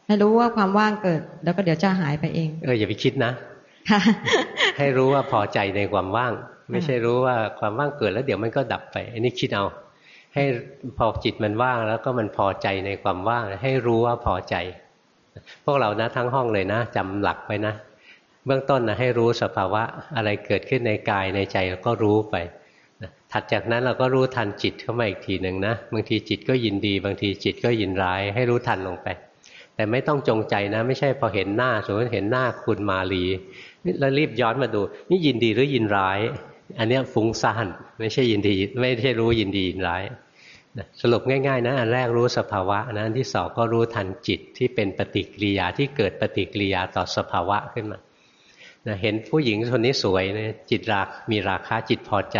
ให้รู้ว่าความว่างเกิด แล้วก็เดี๋ยวจะหายไปเอง เอออย่าไปคิดนะให้รู้ว่าพอใจในความว่าง ไม่ใช่รู้ว่าความว่างเกิดแล้วเดี๋ยวมันก็ดับไป อันนี้คิดเอา ให้พอจิตมันว่างแล้วก็มันพอใจในความว่าง ให้รู้ว่าพอใจ พวกเรานะทั้งห้องเลยนะจำหลักไว้นะ เบื้องต้นนะให้รู้สภาวะอะไรเกิดขึ้นในกายในใจแล้วก็รู้ไป ถัดจากนั้นเราก็รู้ทันจิตเข้ามาอีกทีหนึ่งนะบางทีจิตก็ยินดี บางทีจิตก็ยินร้าย ให้รู้ทันลงไป แต่ไม่ต้องจงใจนะ ไม่ใช่พอเห็นหน้าสมมติเห็นหน้าคุณมาลีแล้วรีบย้อนมาดู นี่ยินดีหรือยินร้าย อันนี้ฟุ้งซ่านไม่ใช่ยินดี ไม่ใช่รู้ยินดียินร้ายสรุปง่ายๆนะอันแรกรู้สภาวะนะอันที่สองก็รู้ทันจิตที่เป็นปฏิกิริยาที่เกิดปฏิกิริยาต่อสภาวะขึ้นมานะเห็นผู้หญิงคนนี้สวยนะจิตรักมีราคาจิตพอใจ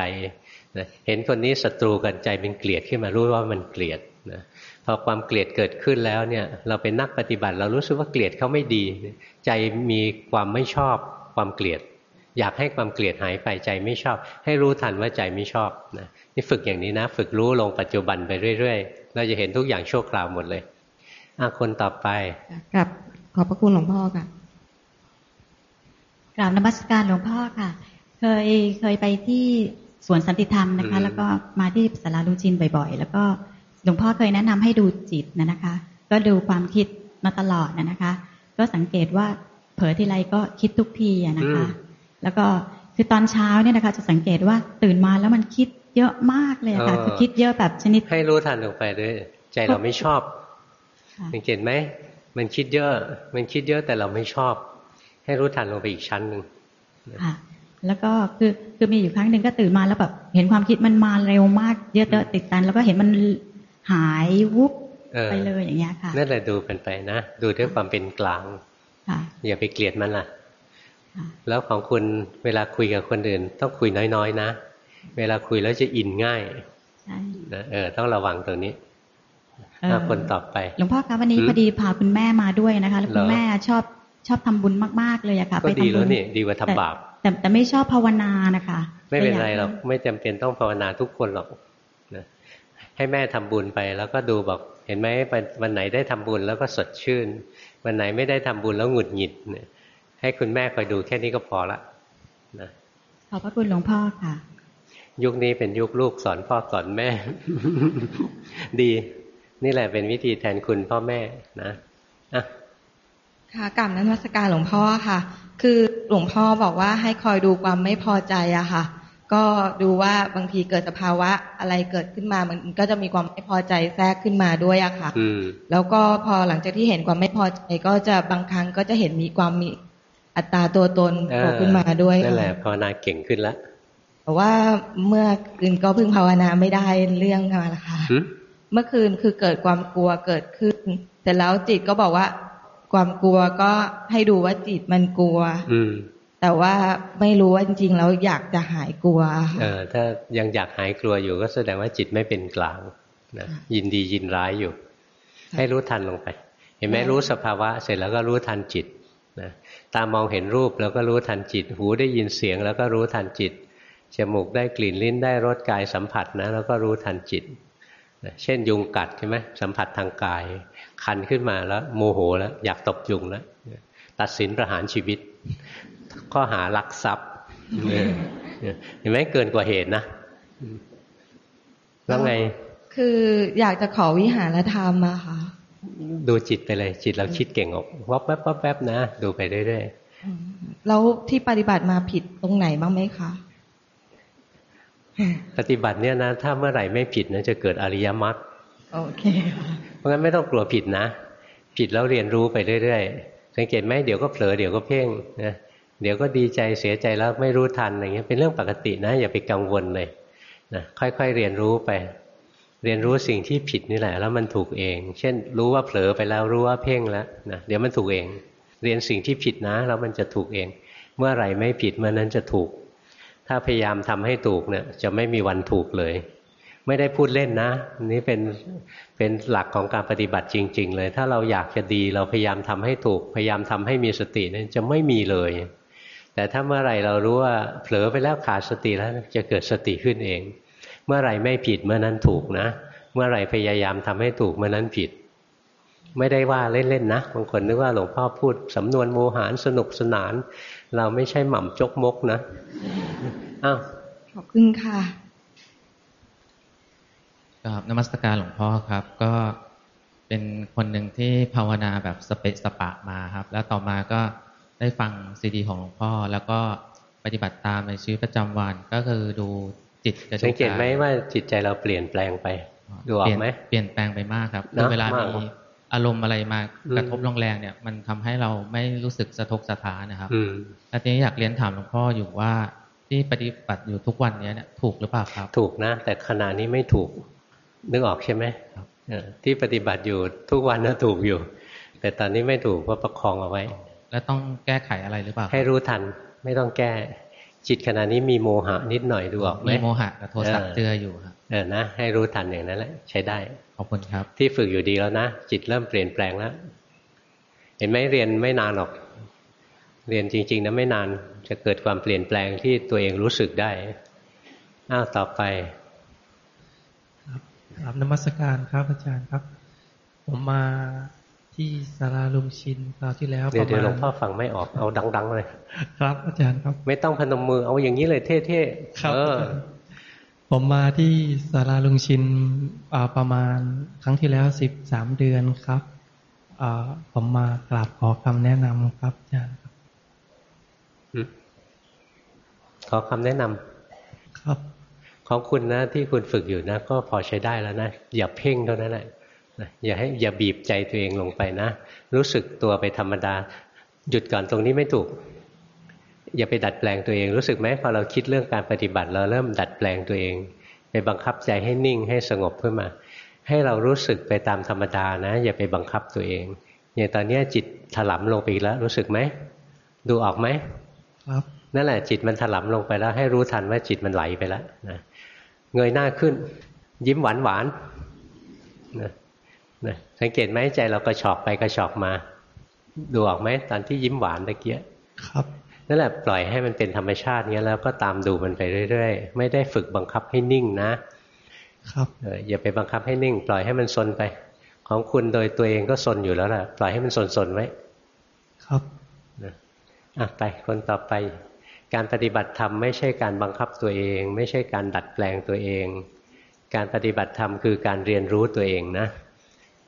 นะเห็นคนนี้ศัตรูกันใจเป็นเกลียดขึ้นมารู้ว่ามันเกลียดนะพอความเกลียดเกิดขึ้นแล้วเนี่ยเราเป็นนักปฏิบัติ เรารู้สึกว่าเกลียดเขาไม่ดี ใจมีความไม่ชอบความเกลียด อยากให้ความเกลียดหายไปใจไม่ชอบ ให้รู้ทันว่าใจไม่ชอบนะนี่ฝึกอย่างนี้นะ ฝึกรู้ลงปัจจุบันไปเรื่อยๆ เราจะเห็นทุกอย่างชั่วคราวหมดเลยอาคนต่อไปกับขอบพระคุณหลวงพ่อค่ะกราบนมัสการหลวงพ่อค่ะ เคยเคยไปที่ สวนสันติธรรมนะคะ แล้วก็มาที่สาราลูจินบ่อยๆ แล้วก็หลวงพ่อเคยแนะนำให้ดูจิตนะนะคะ ก็ดูความคิดมาตลอดนะคะ ก็สังเกตว่าเผลอทีไรก็คิดทุกทีอะนะคะ แล้วก็คือตอนเช้าเนี่ยนะคะจะสังเกตว่าตื่นมาแล้วมันคิดเยอะมากเลยอะค่ะคือคิดเยอะแบบชนิดให้รู้ทันลงไปด้วยใจเราไม่ชอบค่ะสังเกตไหมมันคิดเยอะ มันคิดเยอะแต่เราไม่ชอบ ให้รู้ทันลงไปอีกชั้นหนึ่งค่ะ แล้วก็คือคือมีอยู่ครั้งหนึ่งก็ตื่นมาแล้วแบบเห็นความคิดมันมาเร็วมากเยอะๆติดกัน แล้วก็เห็นมันหายวุบเออไปเลยอย่างเงี้ยค่ะนั่นแหละดูกันไปนะ ดูด้วยความเป็นกลางค่ะอย่าไปเกลียดมันล่ะค่ะ แล้วของคุณเวลาคุยกับคนอื่น ต้องคุยน้อยๆ นะ เวลาคุยแล้วจะอินง่ายใช่นะเออ ต้องระวังตรงนี้เอ่ออะคนต่อไปหลวงพ่อคะวันนี้หืมพอดีพาคุณแม่มาด้วยนะคะ แล้วคุณเหรอแม่ชอบชอบทำบุญมากๆเลยอะค่ะก็ไปดีทำบุแล้วญนี่ดีกว่าทำบาป แต่แต่ไม่ชอบภาวนานะคะ ไม่เป็นลยไรยากหรอกไม่จำเป็นต้องภาวนาทุกคนหรอกนะให้แม่ทำบุญไปแล้วก็ดูบอกเห็นไหมวันวันไหนได้ทำบุญแล้วก็สดชื่น วันไหนไม่ได้ทำบุญแล้วหงุดหงิดเนี่ยให้คุณแม่คอยดูแค่นี้ก็พอละนะขอบพระคุณหลวงพ่อค่ะ ยุคนี้เป็นยุคลูกสอนพ่อสอนแม่ ดี นี่แหละเป็นวิธีแทนคุณพ่อแม่นะอะ ค่ะกลับนมัสการหลวงพ่อค่ะ คือหลวงพ่อบอกว่าให้คอยดูความไม่พอใจอะค่ะ ก็ดูว่าบางทีเกิดสภาวะอะไรเกิดขึ้นมามันก็จะมีความไม่พอใจแทรกขึ้นมาด้วยอะค่ะอืมแล้วก็พอหลังจากที่เห็นความไม่พอใจก็จะบางครั้งก็จะเห็นมีความมีอัตราตัวตนโผล่ขึ้นมาด้วยนั่นแหละค่ะภาวนาเก่งขึ้นแล้วแต่ว่าเมื่อคืนก็เพิ่งภาวนาไม่ได้เรื่องมาละค่ะหึเมื่อคืนคือเกิดความกลัวเกิดขึ้นเสร็จแล้วจิตก็บอกว่า ความกลัวก็ให้ดูว่าจิตมันกลัว อืม แต่ว่าไม่รู้ว่าจริงๆแล้วอยากจะหายกลัวค่ะเออถ้ายังอยากหายกลัวอยู่ก็แสดงว่าจิตไม่เป็นกลางนะค่ะยินดียินร้ายอยู่ค่ะให้รู้ทันลงไป เห็นไหมค่ะรู้สภาวะ เสร็จแล้วก็รู้ทันจิตนะตามองเห็นรูปแล้วก็รู้ทันจิต หูได้ยินเสียงแล้วก็รู้ทันจิตจมูกได้กลิ่นลิ้นได้รสกายสัมผัสนะแล้วก็รู้ทันจิตนะเช่นยุงกัดใช่ไหมสัมผัสทางกาย คันขึ้นมาแล้ว โมโหแล้ว อยากตบยุงแล้วตัดสินประหารชีวิต ข้อหารักทรัพย์เนี่ยเห็นไหมเกินกว่าเหตุนะ แล้วไง คืออยากจะขอวิหารธรรมอะค่ะ ดูจิตไปเลย จิตเราคิดเก่งออกวับแวบวับแวบนะ ดูไปเรื่อยอืมแล้วที่ปฏิบัติมาผิดตรงไหนบ้างไหมคะๆปฏิบัติเนี่ยนะ ถ้าเมื่อไหร่ไม่ผิดนะจะเกิดอริยมรรคโอเคค่ะ เพราะงั้นไม่ต้องกลัวผิดนะ ผิดแล้วเรียนรู้ไปเรื่อยๆ สังเกตไหมเดี๋ยวก็เผลอเดี๋ยวก็เพ่งนะเดี๋ยวก็ดีใจเสียใจแล้วไม่รู้ทันอะไรเงี้ยเป็นเรื่องปกตินะ อย่าไปกังวลเลยนะค่อยๆเรียนรู้ไป เรียนรู้สิ่งที่ผิดนี่แหละ แล้วมันถูกเอง เช่น รู้ว่าเผลอไปแล้วรู้ว่าเพ่งแล้วนะเดี๋ยวมันถูกเอง เรียนสิ่งที่ผิดนะ แล้วมันจะถูกเอง เมื่อไหร่ไม่ผิดเมื่อนั้นจะถูก ถ้าพยายามทำให้ถูกเนี่ยจะไม่มีวันถูกเลย ไม่ได้พูดเล่นนะนี่เป็นเป็นหลักของการปฏิบัติจริง ๆ เลย ถ้าเราอยากจะดีเราพยายามทำให้ถูก พยายามทำให้มีสตินี่ยจะไม่มีเลย แต่ถ้าเมื่อไหร่เรารู้ว่าเผลอไปแล้วขาดสติแล้วจะเกิดสติขึ้นเอง เมื่อไหร่ไม่ผิดเมื่อนั้นถูกนะ เมื่อไหร่พยายามทำให้ถูกเมื่อนั้นผิด ไม่ได้ว่าเล่นๆนะบางคนนึกว่าหลวงพ่อพูดสำนวนโมหารสนุกสนาน เราไม่ใช่หม่ำจกมกนะอ้าวขอบคุณค่ะ ครับนมัสการหลวงพ่อครับ ก็เป็นคนหนึ่งที่ภาวนาแบบสเปะสปะมาครับ แล้วต่อมาก็ได้ฟังซีดีของหลวงพ่อ แล้วก็ปฏิบัติตามในชีวิตประจำวันก็คือดูจิตกับดูสังเกตไหมยว่าจิตใจเราเปลี่ยนแปลงไปดูออเปลี่กยนไหมเปลี่ยนแปลงไปมากครับนะคือเวลามากมีอารมณ์อะไรมาอืมกระทบแรงๆเนี่ย มันทำให้เราไม่รู้สึกสะทกสะท้านนะครับอืมแล้วทีนี้อยากเรียนถามหลวงพ่ออยู่ว่าที่ปฏิบัติอยู่ทุกวันนี้เนี่ยถูกหรือเปล่าครับ ถูกนะ แต่ขณะนี้ไม่ถูก นึกออกใช่ไหมครับเออที่ปฏิบัติอยู่ทุกวันนะถูกอยู่ แต่ตอนนี้ไม่ถูกเพราะประคองเอาไว้ แล้วต้องแก้ไขอะไรหรือเปล่าครับให้รู้ทันไม่ต้องแก้จิตขณะนี้มีโมหะนิดหน่อยดูออกไหมมีโมหะกับโทสะเออเจืออยู่ครับเออนะให้รู้ทันอย่างนั้นแหละใช้ได้ขอบคุณครับ ที่ฝึกอยู่ดีแล้วนะจิตเริ่มเปลี่ยนแปลงแล้วเห็นไหมเรียนไม่นานหรอก เรียนจริง ๆนะไม่นานจะเกิดความเปลี่ยนแปลงที่ตัวเองรู้สึกได้อ้าวต่อไปค รับนมัสการครับอาจารย์ครับ ผมมาที่สาราลุมชินคราวที่แล้วเดี๋ยวหลวงพ่อฟังไม่ออกเอาดัง ๆ เลย ครับ อาจารย์ครับ ไม่ต้องพนมมือเอาอย่างนี้เลยเท่ๆครับผมมาที่สาราลุงชินประมาณครั้งที่แล้วสิบสามเดือนครับผมมากราบขอคำแนะนำครับอาจารย์ขอคำแนะนำครับ ของคุณนะที่คุณฝึกอยู่นะ ก็พอใช้ได้แล้วนะอย่าเพ่งเท่านั้นแหละอย่าให้อย่าบีบใจตัวเองลงไปนะ รู้สึกตัวไปธรรมดา หยุดก่อนตรงนี้ไม่ถูก อย่าไปดัดแปลงตัวเอง รู้สึกไหมพอเราคิดเรื่องการปฏิบัติเราเริ่มดัดแปลงตัวเอง ไปบังคับใจให้นิ่งให้สงบขึ้นมา ให้เรารู้สึกไปตามธรรมดานะ อย่าไปบังคับตัวเองอย่างตอนนี้จิตถลำลงไปอีกแล้ว รู้สึกไหมดูออกไหมครับนั่นแหละจิตมันถลำลงไปแล้ว ให้รู้ทันว่าจิตมันไหลไปแล้วนะ เงยหน้าขึ้น ยิ้มหวานหวานนะนะสังเกตไหมใจเรากระชอกไปกระชอกมา ดูออกไหมตอนที่ยิ้มหวานตะเกียครับนั่นแหละปล่อยให้มันเป็นธรรมชาติเงี้ยแล้วก็ตามดูมันไปเรื่อยๆ ไม่ได้ฝึกบังคับให้นิ่งนะ ครับเอออย่าไปบังคับให้นิ่ง ปล่อยให้มันซนไป ของคุณโดยตัวเองก็ซนอยู่แล้วล่ะ ปล่อยให้มันซนๆไว้ ครับนะอะไปคนต่อไป การปฏิบัติธรรมไม่ใช่การบังคับตัวเอง ไม่ใช่การดัดแปลงตัวเอง การปฏิบัติธรรมคือการเรียนรู้ตัวเองนะ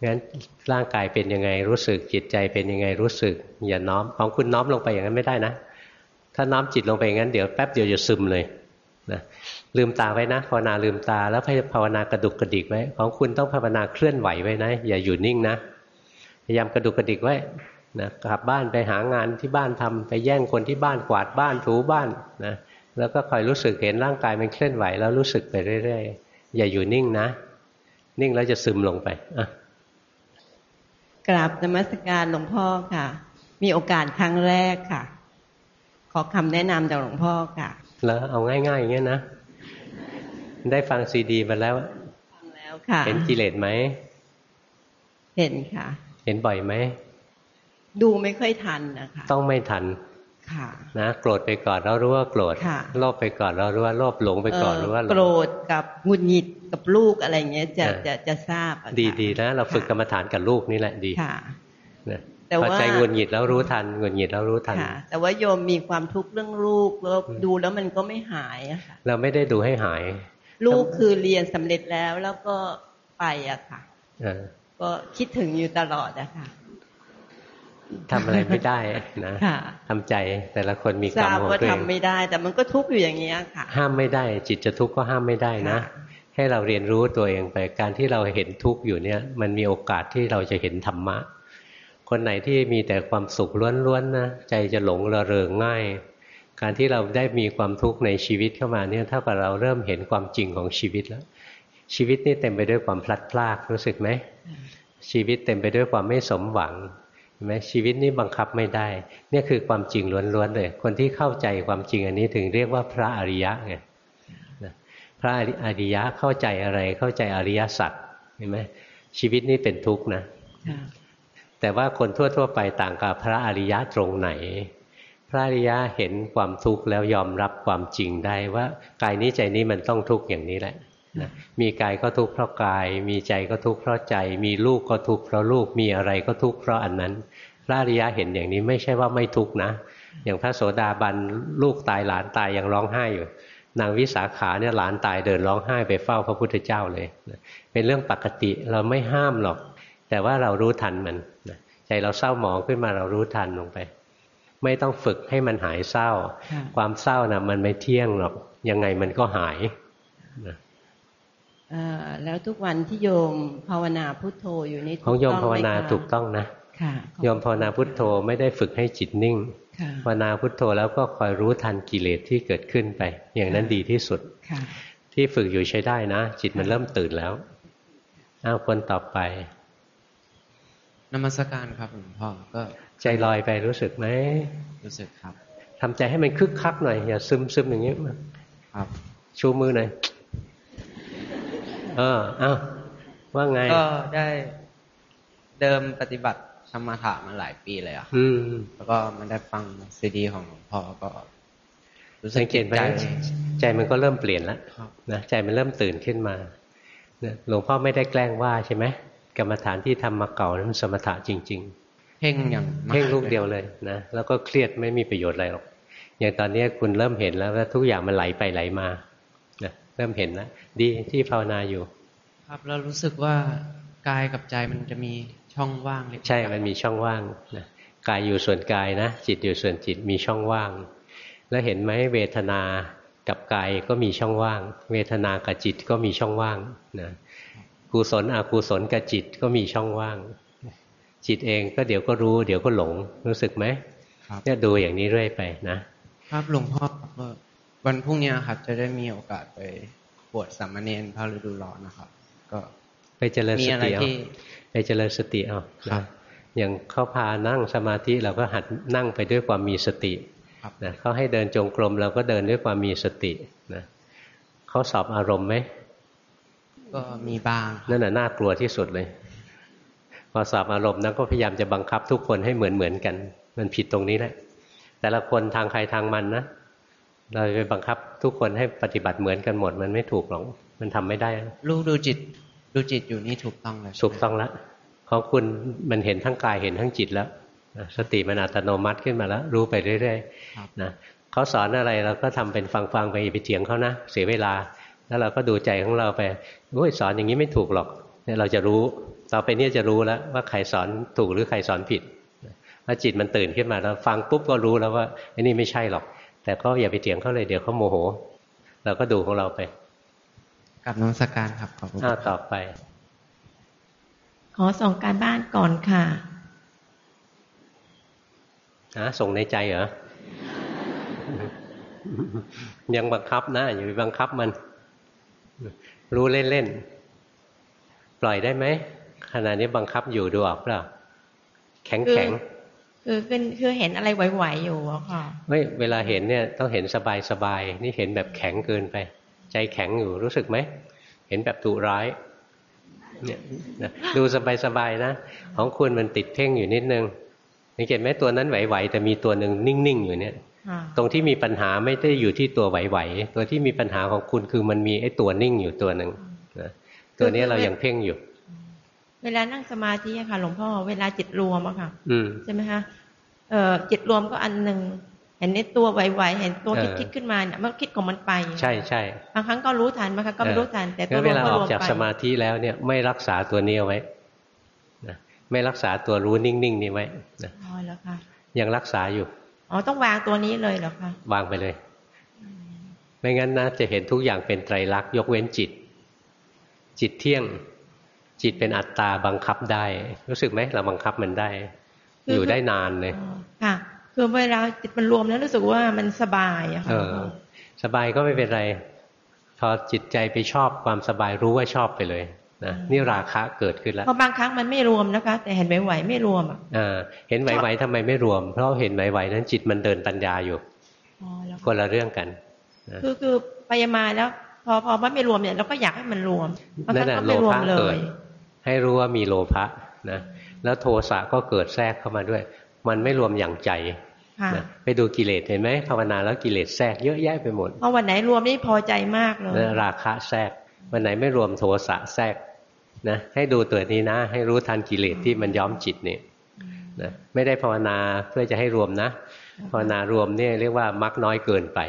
งั้นร่างกายเป็นยังไงรู้สึกจิตใจเป็นยังไงรู้สึก อย่าน้อมของคุณน้อมลงไปอย่างนั้นไม่ได้นะ ถ้าน้อมจิตลงไปอย่างนั้นเดี๋ยวแป๊บเดียวจะซึมเลยนะลืมตาไว้นะภาวนาลืมตาแล้วภาวนากระดุกกระดิกไว้ของคุณต้องภาวนาเคลื่อนไหวไว้นะ อย่าอยู่นิ่งนะพยายามกระดุกกระดิกไว้ นะกลับบ้านไปหางานที่บ้านทำไปแย่งคนที่บ้านกวาดบ้านถูบ้านนะแล้วก็คอยรู้สึกเห็นร่างกายมันเคลื่อนไหวแล้วรู้สึกไปเรื่อยๆ อย่าอยู่นิ่งนะ นิ่งแล้วจะซึมลงไปอะกราบนมัสการหลวงพ่อค่ะ มีโอกาสครั้งแรกค่ะ ขอคำแนะนำจากหลวงพ่อค่ะ แล้วเอาง่ายๆอย่างเงี้ยนะ ได้ฟังซีดีมาแล้วฟังแล้วค่ะ เห็นกิเลสไหม เห็นค่ะ เห็นบ่อยไหม ดูไม่ค่อยทันนะคะต้องไม่ทันค่ะนะโกรธไปก่อนเรารู้ว่าโกรธโลภไปก่อนเรารู้ว่าโลภหลงไปก่อนรู้ว่าโกรธกับหงุดหงิดกับลูกอะไรเงี้ยจะจะจะทราบดีดีนะเราฝึกกรรมฐานกับลูกนี่แหละดีค่ะแต่ว่าใจหงุดหงิดแล้วรู้ทันหงุดหงิดแล้วรู้ทันแต่ว่าโยมมีความทุกข์เรื่องลูกแล้วดูแล้วมันก็ไม่หายอะค่ะเราไม่ได้ดูให้หาย ลูกคือเรียนสำเร็จแล้วแล้วก็ไปอะค่ะก็คิดถึงอยู่ตลอดอะค่ะ ทำอะไรไม่ได้นะทำใจแต่ละคนมีกรรมของตัวเองทำไม่ได้ แต่มันก็ทุกข์อยู่อย่างเงี้ยค่ะ ห้ามไม่ได้ จิตจะทุกข์ก็ห้ามไม่ได้นะ ให้เราเรียนรู้ตัวเองไปการที่เราเห็นทุกข์อยู่เนี่ย มันมีโอกาสที่เราจะเห็นธรรมะ คนไหนที่มีแต่ความสุขล้วนๆนะใจจะหลงระเริงง่าย การที่เราได้มีความทุกข์ในชีวิตเข้ามาเนี่ยเท่ากับเราเริ่มเห็นความจริงของชีวิตแล้ว ชีวิตนี่เต็มไปด้วยความพลัดพรากรู้สึกไหมชีวิตเต็มไปด้วยความไม่สมหวัง ไหมชีวิตนี้บังคับไม่ได้ เนี่ยคือความจริงล้วนๆเลย คนที่เข้าใจความจริงอันนี้ถึงเรียกว่าพระอริยะไงพระอริยะเข้าใจอะไรเข้าใจอริยสัจเห็นไหมชีวิตนี้เป็นทุกข์นะแต่ว่าคนทั่ว ๆ ไปต่างกับพระอริยะตรงไหน พระอริยะเห็นความทุกข์แล้วยอมรับความจริงได้ว่ากายนี้ใจนี้มันต้องทุกข์อย่างนี้แหละ มีกายก็ทุกข์เพราะกาย มีใจก็ทุกข์เพราะใจ มีลูกก็ทุกข์เพราะลูกมีอะไรก็ทุกข์เพราะอันนั้น พระอริยะเห็นอย่างนี้ไม่ใช่ว่าไม่ทุกข์นะ อย่างพระโสดาบันลูกตายหลานตายยังร้องไห้อยู่นางวิสาขาเนี่ยหลานตายเดินร้องไห้ไปเฝ้าพระพุทธเจ้าเลย เป็นเรื่องปกติเราไม่ห้ามหรอก แต่ว่าเรารู้ทันมันใจเราเศร้าหมองขึ้นมาเรารู้ทันลงไป ไม่ต้องฝึกให้มันหายเศร้า ความเศร้านะ่ะมันไม่เที่ยงหรอกยังไงมันก็หายนะ แล้วทุกวันที่โยมภาวนาพุทโธอยู่นี่ของโยมภาวนาถูกต้องนะโยมภาวนาพุทโธไม่ได้ฝึกให้จิตนิ่งภาวนาพุทโธแล้วก็คอยรู้ทันกิเลสที่เกิดขึ้นไป อย่างนั้นดีที่สุดที่ฝึกอยู่ใช้ได้นะ จิตมันเริ่มตื่นแล้วอ้าวคนต่อไปนมัสการครับหลวงพ่อก็ใจลอยไปรู้สึกไหมรู้สึกครับทำใจให้มันคึกคักหน่อยอย่าซึมซึมอย่างนี้ครับชูมือหน่อย เอออ้าวว่าไง ก็ได้เดิมปฏิบัติธรรมถะมาหลายปีเลยอะแล้วก็มันได้ฟังซีดีของหลวงพ่อก็รู้สึกเใจใจมันก็เริ่มเปลี่ยนแล้วนะใจมันเริ่มตื่นขึ้นมาหลวงพ่อไม่ได้แกล้งว่าใช่ไหมกรรมฐานที่ทำมาเก่านั้นสมถะจริง ๆเพ่งอย่างเพ่งลูกเดียวเลยนะแล้วก็เครียดไม่มีประโยชน์อะไรหรอกอย่างตอนนี้คุณเริ่มเห็นแล้วว่าทุกอย่างมันไหลไปไหลมาเริ่มเห็นแล้วดีที่ภาวนาอยู่ ครับเรารู้สึกว่ากายกับใจมันจะมีช่องว่างเล็กใช่ มันมีช่องว่างนะกายอยู่ส่วนกายนะ จิตอยู่ส่วนจิตมีช่องว่าง แล้วเห็นไหมเวทนากับกายก็มีช่องว่าง เวทนากับจิตก็มีช่องว่างนะกุศลอกุศลกับจิตก็มีช่องว่าง จิตเองก็เดี๋ยวก็รู้ เดี๋ยวก็หลงรู้สึกไหมเนี่ยดูอย่างนี้เรื่อยไปนะครับหลวงพ่อ วันพรุ่งนี้ครับ จะได้มีโอกาสไปบวชสามเณรพระฤดูร้อนนะครับ ก็ไปเจริญสติเอาไปเจริญสติเอาอย่างเขาพานั่งสมาธิเราก็หัดนั่งไปด้วยความมีสตินะเขาให้เดินจงกรมเราก็เดินด้วยความมีสตินะเขาสอบอารมณ์ไหมก็มีบ้างนั่นน่ะน่ากลัวที่สุดเลย พอสอบอารมณ์นั้นก็พยายามจะบังคับทุกคนให้เหมือนเหมือนกัน มันผิดตรงนี้แหละแต่ละคนทางใครทางมันนะ เราไปบังคับทุกคนให้ปฏิบัติเหมือนกันหมด มันไม่ถูกหรอกมันทำไม่ได้ รู้ดูจิต ดูจิตอยู่นี่ถูกต้องแล้วถูกต้องแล้วของคุณมันเห็นทั้งกายเห็นทั้งจิตแล้วสติมันอัตโนมัติขึ้นมาแล้ว รู้ไปเรื่อยๆนะเขาสอนอะไรเราก็ทำเป็นฟังๆไปไปเถียงเขานะเสียเวลา แล้วเราก็ดูใจของเราไปโอ้ยสอนอย่างนี้ไม่ถูกหรอกเนี่ยเราจะรู้ต่อไปนี้จะรู้แล้วว่าใครสอนถูกหรือใครสอนผิดว่าจิตมันตื่นขึ้นมาแล้วฟังปุ๊บก็รู้แล้วว่าไอ้นี่ไม่ใช่หรอก แต่ก็อย่าไปเถียงเขาเลยเดี๋ยวเขาโมโห เราก็ดูของเราไปกับน้องสการครับขอบคุณต่อไป ขอส่งการบ้านก่อนค่ะฮะส่งในใจเหรอ ยังบังคับนะ อย่าไปบังคับมัน รู้เล่นๆ ปล่อยได้ไหมขณะนี้บังคับอยู่ดูออกเปล่าแข็งแข็ง คือคือคือเห็นอะไรไหวๆอยู่อะค่ะไม่เวลาเห็นเนี่ยต้องเห็นสบายๆนี่เห็นแบบแข็งเกินไป ใจแข็งอยู่รู้สึกไหมเห็นแบบตุร้ายเนี่ยดูสบายๆนะ ของคุณมันติดเพ่งอยู่นิดนึงสังเกตไหมตัวนั้นไหวๆแต่มีตัวหนึ่งนิ่งๆอยู่เนี่ย ตรงที่มีปัญหาไม่ได้อยู่ที่ตัวไหวๆตัวที่มีปัญหาของคุณคือมันมีไอ้ตัวนิ่งอยู่ตัวหนึ่งตัวนี้เรายังเพ่งอยู่ เวลานั่งสมาธิค่ะ หลวงพ่อเวลาจิตรวมอะค่ะใช่ไหมคะเออจิตรวมก็อันหนึ่งเห็นในตัวไหวๆเห็นตัวคิดคิดขึ้นมาเนี่ยมันคิดของมันไป ใช่ใช่บางครั้งก็รู้ทันบางครั้งก็ไม่รู้ทัน แต่ตัวเวลาออกจากสมาธิแล้วเนี่ยไม่รักษาตัวนี้เอาไว้นะไม่รักษาตัวรู้นิ่งๆนี้ไว้นะอ๋อแล้วค่ะยังรักษาอยู่อ๋อต้องวางตัวนี้เลยเหรอคะวางไปเลย ไม่งั้นนะจะเห็นทุกอย่างเป็นไตรลักษณ์ยกเว้นจิต จิตเที่ยง จิตเป็นอัตตาบังคับได้ รู้สึกไหมเราบังคับมันได้ อยู่ได้นานเลยค่ะ คือเวลาจิตมันรวมแล้วรู้สึกว่ามันสบายอะค่ะสบายก็ไม่เป็นไร พอจิตใจไปชอบความสบายรู้ว่าชอบไปเลยนะนี่ราคะเกิดขึ้นแล้วเพราะบางครั้งมันไม่รวมนะคะ แต่เห็นไหวๆไม่รวมอะเห็นไหวๆทำไมไม่รวม เพราะเห็นไหวๆนั้นจิตมันเดินปัญญาอยู่คนละเรื่องกันคือคือไปมาแล้ว พอพอมันไม่รวมเนี่ยเราก็อยากให้มันรวมนั่นแหละโลภะเกิด ให้รู้ว่ามีโลภะนะแล้วโทสะก็เกิดแทรกเข้ามาด้วย มันไม่รวมอย่างใจนะไปดูกิเลสเห็นไหมภาวนาแล้วกิเลสแทรกเยอะแยะไปหมดพอวันไหนรวมนี่พอใจมากเลยราคะแทรกวันไหนไม่รวมโทสะแทรกนะให้ดูตัวนี้นะ ให้รู้ทันกิเลสที่มันย้อมจิตเนี่ยนะไม่ได้ภาวนาเพื่อจะให้รวมนะภาวนารวมเนี่ยเรียกว่ามักน้อยเกินไป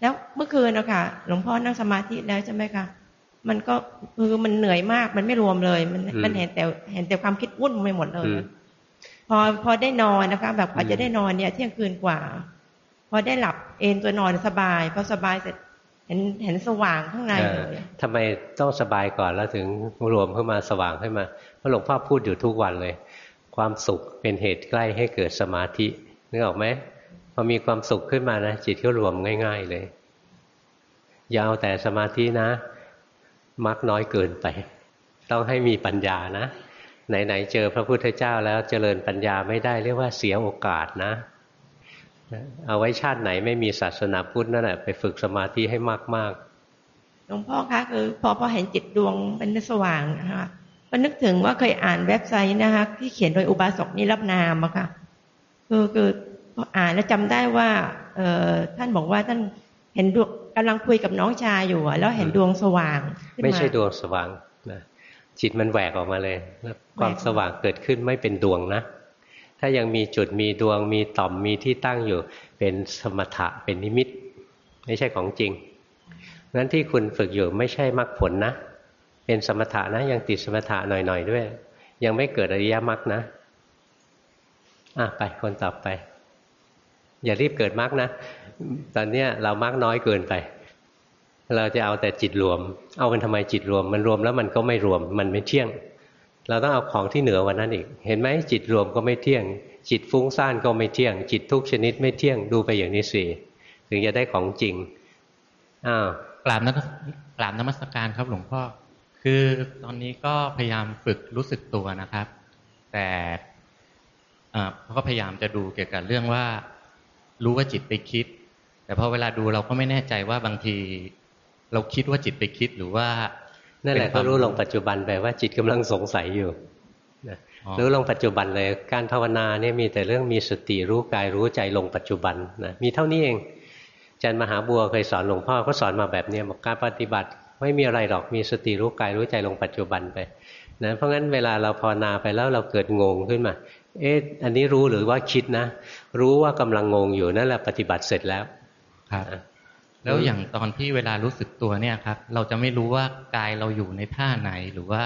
แล้วเมื่อคืนนะคะหลวงพ่อนั่งสมาธิแล้วใช่ไหมคะ มันก็คือมันเหนื่อยมาก มันไม่รวมเลย มันมันเห็นแต่เห็นแต่ความคิดวุ่นไปหมดเลย พอพอได้นอนนะคะ แบบพอจะได้นอนเนี่ยเที่ยงคืนกว่า พอได้หลับเอนตัวนอนสบายพอสบายเสร็จเห็นเห็นสว่างข้างในเลยทำไมต้องสบายก่อนแล้วถึงรวมขึ้นมาสว่างขึ้นมาเพราะหลวงพ่อพูดอยู่ทุกวันเลย ความสุขเป็นเหตุใกล้ให้เกิดสมาธินึกออกไหมพอมีความสุขขึ้นมานะจิตก็รวมง่าย ๆเลย ยาวแต่สมาธินะ มักน้อยเกินไป ต้องให้มีปัญญานะ ไหนๆเจอพระพุทธเจ้าแล้วเจริญปัญญาไม่ได้เรียกว่าเสียโอกาสนะ เอาไว้ชาติไหนไม่มีศาสนาพุทธนั่นแหละไปฝึกสมาธิให้มากๆหลวงพ่อคะคือพอพอเห็นจิตดวงเป็นสว่างนะคะก็นึกถึงว่าเคยอ่านเว็บไซต์นะคะที่เขียนโดยอุบาสกนิรับนามอะค่ะคือคืออ่านแล้วจำได้ว่าเออท่านบอกว่าท่านเห็นดวง กำลังคุยกับน้องชายอยู่แล้วเห็นดวงสว่าง ไม่ใช่ดวงสว่างนะจิตมันแหวกออกมาเลยความสว่างเกิดขึ้นไม่เป็นดวงนะ ถ้ายังมีจุดมีดวงมีต่อมมีที่ตั้งอยู่ เป็นสมถะเป็นนิมิต ไม่ใช่ของจริงนั้นที่คุณฝึกอยู่ไม่ใช่มรรคผลนะ เป็นสมถะนะยังติดสมถะหน่อยๆด้วย ยังไม่เกิดอริยมรรคนะอะไปคนต่อไป อย่ารีบเกิดมรรคนะ ตอนเนี้ยเรามรรคน้อยเกินไป เราจะเอาแต่จิตรวม เอามันทำไมจิตรวม มันรวมแล้วมันก็ไม่รวม มันไม่เที่ยง เราต้องเอาของที่เหนือวันนั้นอีก เห็นไหมจิตรวมก็ไม่เที่ยง จิตฟุ้งซ่านก็ไม่เที่ยง จิตทุกชนิดไม่เที่ยง ดูไปอย่างนี้สิถึงจะได้ของจริง อ้าวกราบนักกราบนมัสการครับหลวงพ่อ คือตอนนี้ก็พยายามฝึกรู้สึกตัวนะครับ แต่อ่าก็พยายามจะดูเกี่ยวกับเรื่องว่า รู้ว่าจิตไปคิด แต่พอเวลาดูเราก็ไม่แน่ใจว่าบางที เราคิดว่าจิตไปคิดหรือว่านั่นแหละเป็ก็วามรู้ลงปัจจุบันไปว่าจิตกำลังสงสัยอยู่นะอ๋อรู้ลงปัจจุบันเลยการภาวนาเนี่ยมีแต่เรื่องมีสติรู้กายรู้ใจลงปัจจุบันนะมีเท่านี้เองอาจารย์มหาบัวเคยสอนหลวงพ่อก็สอนมาแบบเนี้ยบอกการปฏิบัติไม่มีอะไรหรอกมีสติรู้กายรู้ใจลงปัจจุบันไปนะเพราะงั้นเวลาเราภาวนาไปแล้วเราเกิดงงขึ้นมา เอ๊ะอันนี้รู้หรือว่าคิดนะ รู้ว่ากำลังงงอยู่นั่นแหละปฏิบัติเสร็จแล้วครับนะแล้วอย่างตอนที่เวลารู้สึกตัวเนี่ยครับ เราจะไม่รู้ว่ากายเราอยู่ในท่าไหนหรือว่า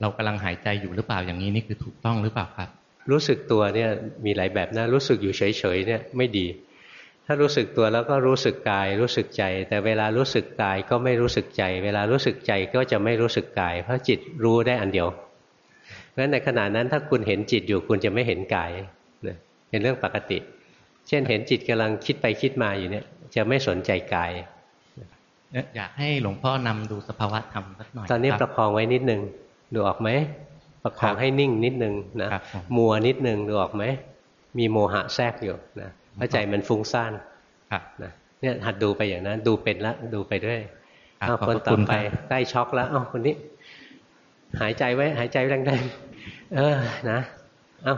เรากำลังหายใจอยู่หรือเปล่าอย่างนี้นี่คือถูกต้องหรือเปล่าครับ รู้สึกตัวเนี่ยมีหลายแบบนะรู้สึกอยู่เฉยๆเนี่ยไม่ดี ถ้ารู้สึกตัวแล้วก็รู้สึกกายรู้สึกใจ แต่เวลารู้สึกกายก็ไม่รู้สึกใจ เวลารู้สึกใจก็จะไม่รู้สึกกาย เพราะจิตรู้ได้อันเดียว เพราะฉะนั้นในขณะนั้นถ้าคุณเห็นจิตอยู่คุณจะไม่เห็นกายนะเป็นเรื่องปกติ เช่นเห็นจิตกำลังคิดไปคิดมาอยู่เนี่ยจะไม่สนใจกาย อยากให้หลวงพ่อนำดูสภาวะธรรมสักหน่อยตอนนี้คปรับระคองไว้นิดนึงดูออกไหมประคองครับให้นิ่งนิดนึงนะครับผมมัวนิดนึงดูออกไหมมีโมหะแทรกอยู่นะเพราะใจมันฟุ้งซ่านครับนะเนี่ยหัดดูไปอย่างนั้น ดูเป็นละดูไปด้วยครับเอาขอบคนพระต่อคุณไปครับใกล้ช็อกแล้วเอ้าคนนี้ หายใจไว้ หายใจแรงๆเออนะ เอ้า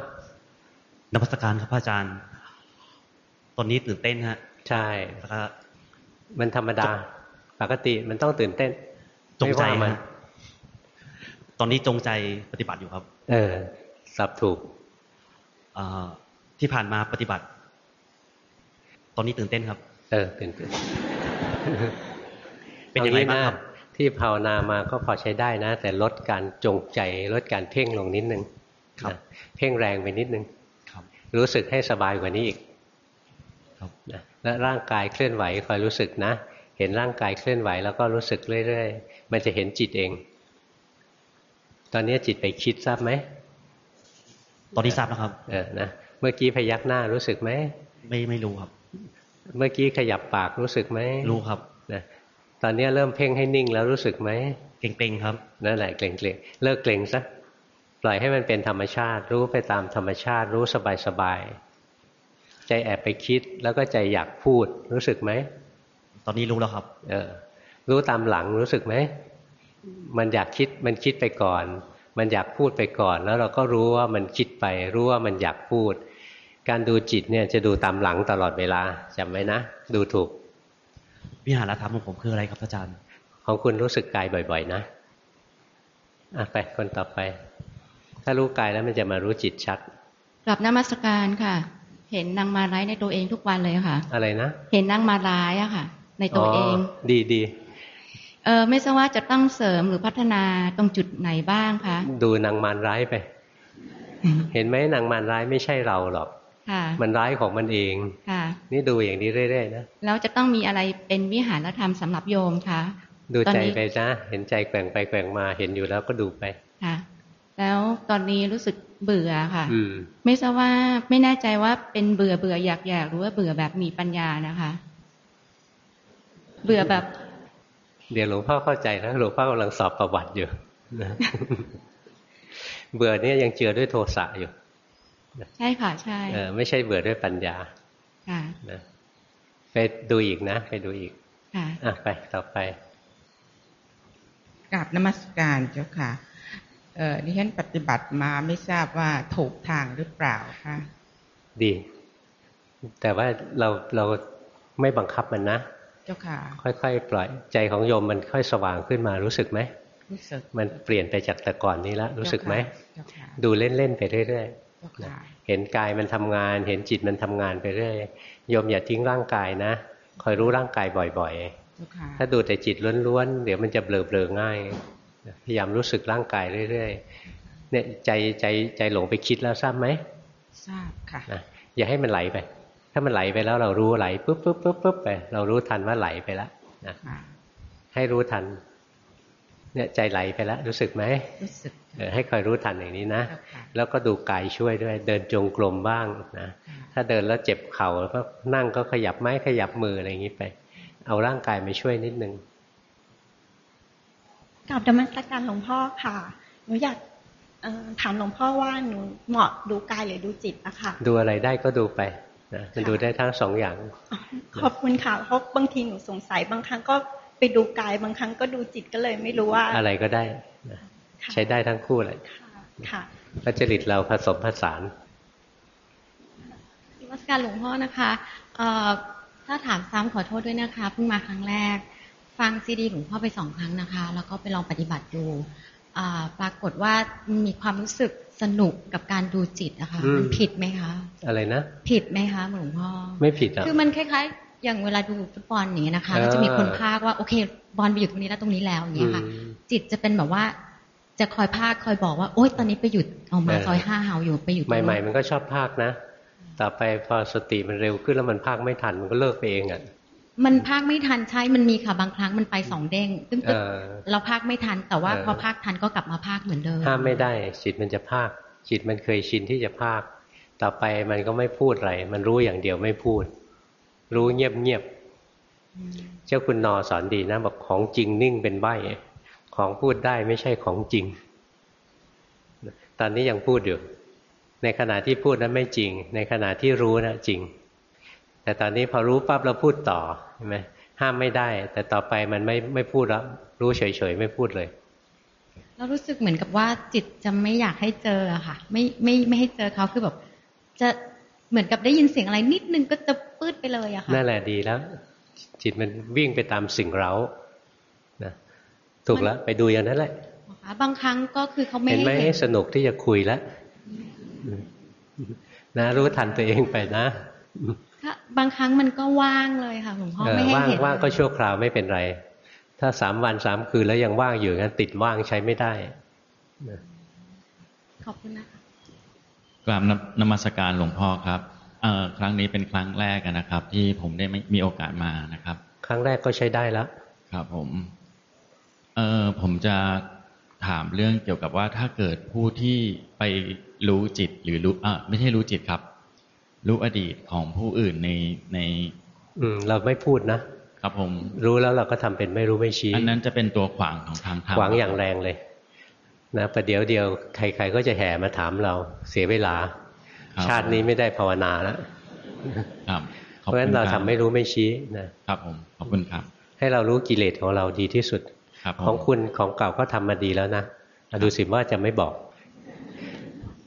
นมัสการครับพระอาจารย์ ตอนนี้ตื่นเต้นฮะ ใช่แล้วก็มันธรรมดา ปกติมันต้องตื่นเต้น จงใจไม่ว่ามันฮะตอนนี้จงใจปฏิบัติอยู่ครับ เออ สับถูกเอ่อที่ผ่านมาปฏิบัติ ตอนนี้ตื่นเต้นครับ เออ ตื่นเต้น เป็นยังไงอบ้างครับนะ ที่ภาวนามาก็พอใช้ได้นะ แต่ลดการจงใจลดการเพ่งลงนิดนึงครับนะเพ่งแรงไปนิดนึงครับรู้สึกให้สบายกว่านี้อีกครับนะและร่างกายเคลื่อนไหวคอยรู้สึกนะ เห็นร่างกายเคลื่อนไหวแล้วก็รู้สึกเรื่อยๆ มันจะเห็นจิตเอง ตอนนี้จิตไปคิดทราบไหมตอนนี้ทราบแล้วครับ เออนะเมื่อกี้พยักหน้ารู้สึกไหมไม่ไม่รู้ครับ เมื่อกี้ขยับปากรู้สึกไหมรู้ครับนะ ตอนนี้เริ่มเพ่งให้นิ่งแล้วรู้สึกไหมเกรงๆครับนั่นแหละเกรงๆเลิกเกรงซะปล่อยให้มันเป็นธรรมชาติ รู้ไปตามธรรมชาติ รู้สบายๆใจแอบไปคิดแล้วก็ใจอยากพูดรู้สึกไหมตอนนี้รู้แล้วครับ เออ รู้ตามหลังรู้สึกไหมมันอยากคิดมันคิดไปก่อน มันอยากพูดไปก่อน แล้วเราก็รู้ว่ามันคิดไป รู้ว่ามันอยากพูด การดูจิตเนี่ยจะดูตามหลังตลอดเวลาจำไว้นะ ดูถูก วิหารธรรมของผมคืออะไรครับอาจารย์ ของคุณรู้สึกกายบ่อย ๆ นะอะไปคนต่อไป ถ้ารู้กายแล้วมันจะมารู้จิตชัดกลับนมัสการค่ะ เห็นนางมาร้ายในตัวเองทุกวันเลยค่ะ อะไรนะเห็นนางมาร้ายอะค่ะ ในตัวเอง ดีดีเออไม่ทราบว่าจะต้องเสริมหรือพัฒนาตรงจุดไหนบ้างคะดูนางมารร้ายไป เห็นไหมนางมารร้ายไม่ใช่เราหรอกค่ะ มันร้ายของมันเองค่ะนี่ดูอย่างนี้เรื่อยๆนะแล้วจะต้องมีอะไรเป็นวิหารธรรมสำหรับโยมคะดูตอนใจนี้ไปนะเห็นใจแกว่งไปแกว่งมาเห็นอยู่แล้วก็ดูไปค่ะแล้วตอนนี้รู้สึกเบื่อค่ะอืมไม่ทราบว่าไม่แน่ใจว่าเป็นเบื่อเบื่ออยากอยากหรือว่าเบื่อแบบมีปัญญานะคะ เบื่อแบบ เดี๋ยวหลวงพ่อเข้าใจนะหลวงพ่อกำลังสอบประวัติอยู่นะเบื่อเนี่ยยังเจือด้วยโทสะอยู่ ใช่ค่ะใช่เออไม่ใช่เบื่อด้วยปัญญาค่ะนะไปดูอีกนะ ไปดูอีกค่ะอะไปต่อไปกราบนมัสการเจ้าค่ะเอ่อดิฉันปฏิบัติมาไม่ทราบว่าถูกทางหรือเปล่าคะดี แต่ว่าเราเราไม่บังคับมันนะเจ้าค่ะ ค่อยๆปล่อยใจของโยมมันค่อยสว่างขึ้นมารู้สึกไหมรู้สึกมันเปลี่ยนไปจากแต่ก่อนนี้แล้วรู้สึกไหมเจ้าค่ะดูเล่นๆไปเรื่อยเจ้าค่ะๆ เห็นกายมันทำงาน เห็นจิตมันทำงานไปเรื่อยโยมอย่าทิ้งร่างกายนะคอยรู้ร่างกายบ่อยเจ้าค่ะๆถ้าดูแต่จิตล้วนๆ เดี๋ยวมันจะเบลอๆง่าย พยายามรู้สึกร่างกายเรื่อยๆ เนี่ยใจใจใจหลงไปคิดแล้วทราบไหมทราบค่ะนะอย่าให้มันไหลไป ถ้ามันไหลไปแล้วเรารู้ไหลปุ๊บปุ๊บปุ๊บปุ๊บไป เรารู้ทันว่าไหลไปแล้วนะให้รู้ทัน เนี่ยใจไหลไปแล้วรู้สึกไหมรู้สึกเออให้คอยรู้ทันอย่างนี้นะ แล้วก็ดูกายช่วยด้วย เดินจงกรมบ้างนะถ้าเดินแล้วเจ็บเข่าก็นั่งก็ขยับไม้ขยับมืออะไรอย่างนี้ไป เอาร่างกายมาช่วยนิดนึงกับธรรมสการหลวงพ่อค่ะหนูอยากถามหลวงพ่อว่าหนูเหมาะดูกายหรือดูจิตอะค่ะ ดูอะไรได้ก็ดูไปนะมันดูได้ทั้งสองอย่าง ขอบคุณค่ะเพราะบางทีหนูสงสัยบางครั้งก็ไป ดูกายบางครั้งก็ดูจิตก็เลยไม่รู้ว่า อะไรก็ได้นะใช้ได้ทั้งคู่เลยค่ะพระจริตเราผสมผสานนมัสการหลวงพ่อนะคะถ้าถามซ้ำขอโทษด้วยนะคะเพิ่งมาครั้งแรก ฟังซีดีหลวงพ่อไปสองครั้งนะคะ แล้วก็ไปลองปฏิบัติดูปรากฏว่ามีความรู้สึกสนุกกับการดูจิตนะคะมันผิดไหมคะ อะไรนะ ผิดไหมคะหลวงพ่อไม่ผิดอะคือมันคล้ายๆ อย่างเวลาดูฟุตบอลอย่างเงี้ยนะคะแล้วจะมีคนพากว่าโอเค บอลไปอยู่ตรงนี้แล้วตรงนี้แล้วอย่างเงี้ยค่ะ จิตจะเป็นแบบว่าจะคอยพากคอยบอกว่าโอ๊ยตอนนี้ไปหยุดออกมาซอยห้าเฮาอยู่ไปอยู่ใหม่ๆมันก็ชอบพากนะ ต่อไปพอสติมันเร็วขึ้นแล้วมันพากไม่ทันมันก็เลิกไปเองอะมันพากไม่ทันใช่ มันมีค่ะบางครั้งมันไปสองเด้งตึ้งตึ้งเราพากไม่ทันแต่ว่าพอพากทันก็กลับมาพากเหมือนเดิมห้ามไม่ได้จิตมันจะพากจิตมันเคยชินที่จะพากต่อไปมันก็ไม่พูดอะไรมันรู้อย่างเดียวไม่พูด รู้เงียบเงียบเจ้าคุณนอสอนดีนะบอกของจริงนิ่งเป็นใบของพูดได้ไม่ใช่ของจริง ตอนนี้ยังพูดอยู่ ในขณะที่พูดนั้นไม่จริง ในขณะที่รู้นะจริง แต่ตอนนี้พอรู้ปั๊บเราพูดต่อใช่ไหมห้ามไม่ได้ แต่ต่อไปมันไม่ไม่พูดแล้ว รู้เฉยๆไม่พูดเลยเรารู้สึกเหมือนกับว่าจิตจะไม่อยากให้เจออะค่ะ ไม่ไม่ไม่ให้เจอเขาคือแบบ จะเหมือนกับได้ยินเสียงอะไรนิดนึงก็จะ ปืดไปเลยอะค่ะนั่นแหละดีแล้ว จิตมันวิ่งไปตามสิ่งเร้านะถูกแล้ว ไปดูอย่างนั้นแหละบางครั้งก็คือเขาไม่เห็นไหมสนุกที่จะคุยแล้วนะรู้ทันตัวเองไปนะบางครั้งมันก็ว่างเลยค่ะหลวงพ่อไม่ให้เห็นว่างก็ชั่วคราวไม่เป็นไร ถ้าสามวันสามคืนแล้วยังว่างอยู่งั้นติดว่างใช้ไม่ได้ขอบคุณนะคะกราบนมัสการหลวงพ่อครับ เออครั้งนี้เป็นครั้งแรกนะครับ ที่ผมได้ไม่มีโอกาสมานะครับ ครั้งแรกก็ใช้ได้แล้วครับผมเออผมจะถามเรื่องเกี่ยวกับว่าถ้าเกิดผู้ที่ไปรู้จิตหรือรู้อ่าไม่ใช่รู้จิตครับ รู้อดีตของผู้อื่นในใน อืม เราไม่พูดนะครับผม รู้แล้วเราก็ทำเป็นไม่รู้ไม่ชี้อันนั้นจะเป็นตัวขวางของทางธรรมขวางอย่างแรงเลย นะประเดี๋ยวเดียวใครๆก็จะแห่มาถามเราเสียเวลา ชาตินี้ไม่ได้ภาวนาแล้วครับเพราะฉะนั้นเราทำไม่รู้ไม่ชี้นะครับผมขอบคุณครับ ให้เรารู้กิเลสของเราดีที่สุดของคุณของเก่าก็ทำมาดีแล้วนะดูสิว่าจะไม่บอก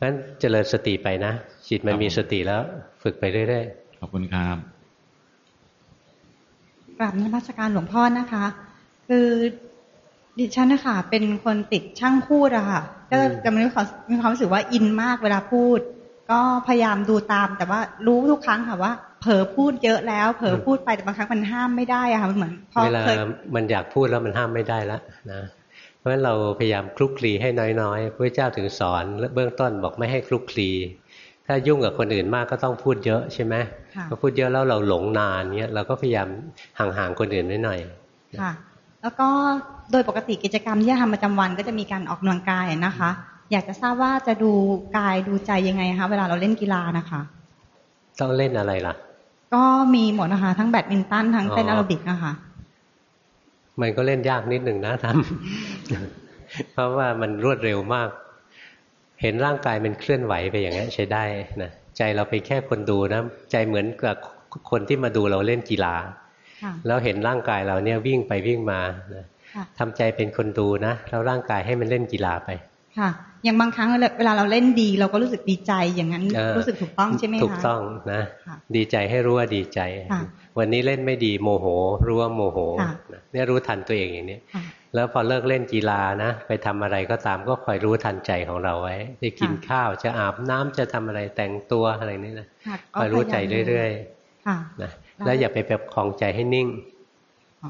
งั้นเจริญสติไปนะจิตมันมีสติแล้ว ฝึกไปเรื่อยๆขอบคุณครับกราบนมัสการหลวงพ่อนะคะ คือดิฉันนะคะเป็นคนติดช่างพูดอะค่ะก็จะมีความมีความรู้สึกว่าอินมากเวลาพูด ก็พยายามดูตาม แต่ว่ารู้ทุกครั้งค่ะว่า เผลอพูดเยอะแล้ว เผลอพูดไปแต่บางครั้งมันห้ามไม่ได้อะค่ะมันเหมือนพอเวลามันอยากพูดแล้วมันห้ามไม่ได้แล้วนะราะฉะนั้นเราพยายามคลุกคลีให้น้อยๆพระเจ้าถึงสอนเบื้องต้นบอกไม่ให้คลุกคลีถ้ายุ่งกับคนอื่นมากก็ต้องพูดเยอะใช่ไหมพอพูดเยอะแล้วเราหลงนานเนี้ยเราก็พยายามห่างๆคนอื่นไว้หน่อยค่ะ แล้วก็โดยปกติกิจกรรมที่ทำประจำวันก็จะมีการออกกำลังกายนะคะ อยากจะทราบว่าจะดูกายดูใจยังไงคะเวลาเราเล่นกีฬานะคะ ต้องเล่นอะไรล่ะ ก็มีหมดนะคะทั้งแบดมินตันทั้งเต้นแอโรบิกนะคะมันก็เล่นยากนิดหนึ่งนะทำเพราะว่ามันรวดเร็วมาก เห็นร่างกายมันเคลื่อนไหวไปอย่างนี้ใช้ได้นะใจเราไปแค่คนดูนะใจเหมือนกับคนที่มาดูเราเล่นกีฬาแล้วเห็นร่างกายเราเนี่ยวิ่งไปวิ่งมานะทำใจเป็นคนดูนะแล้วร่างกายให้มันเล่นกีฬาไป ค่ะ อย่างบางครั้งเวลาเราเล่นดี เราก็รู้สึกดีใจอย่างนั้นรู้สึกถูกต้องใช่ไหมคะถูกต้องนะดีใจให้รู้ว่าดีใจ วันนี้เล่นไม่ดีโมโห รู้ว่าโมโหเนี่ยรู้ทันตัวเองอย่างนี้แล้วพอเลิกเล่นกีฬานะ ไปทำอะไรก็ตามก็คอยรู้ทันใจของเราไว้จะกินข้าวจะอาบน้ำจะทำอะไรแต่งตัวอะไรนี่นะคอยรู้ใจเรื่อยๆนะแล้วอย่าไปแบบคลองใจให้นิ่ง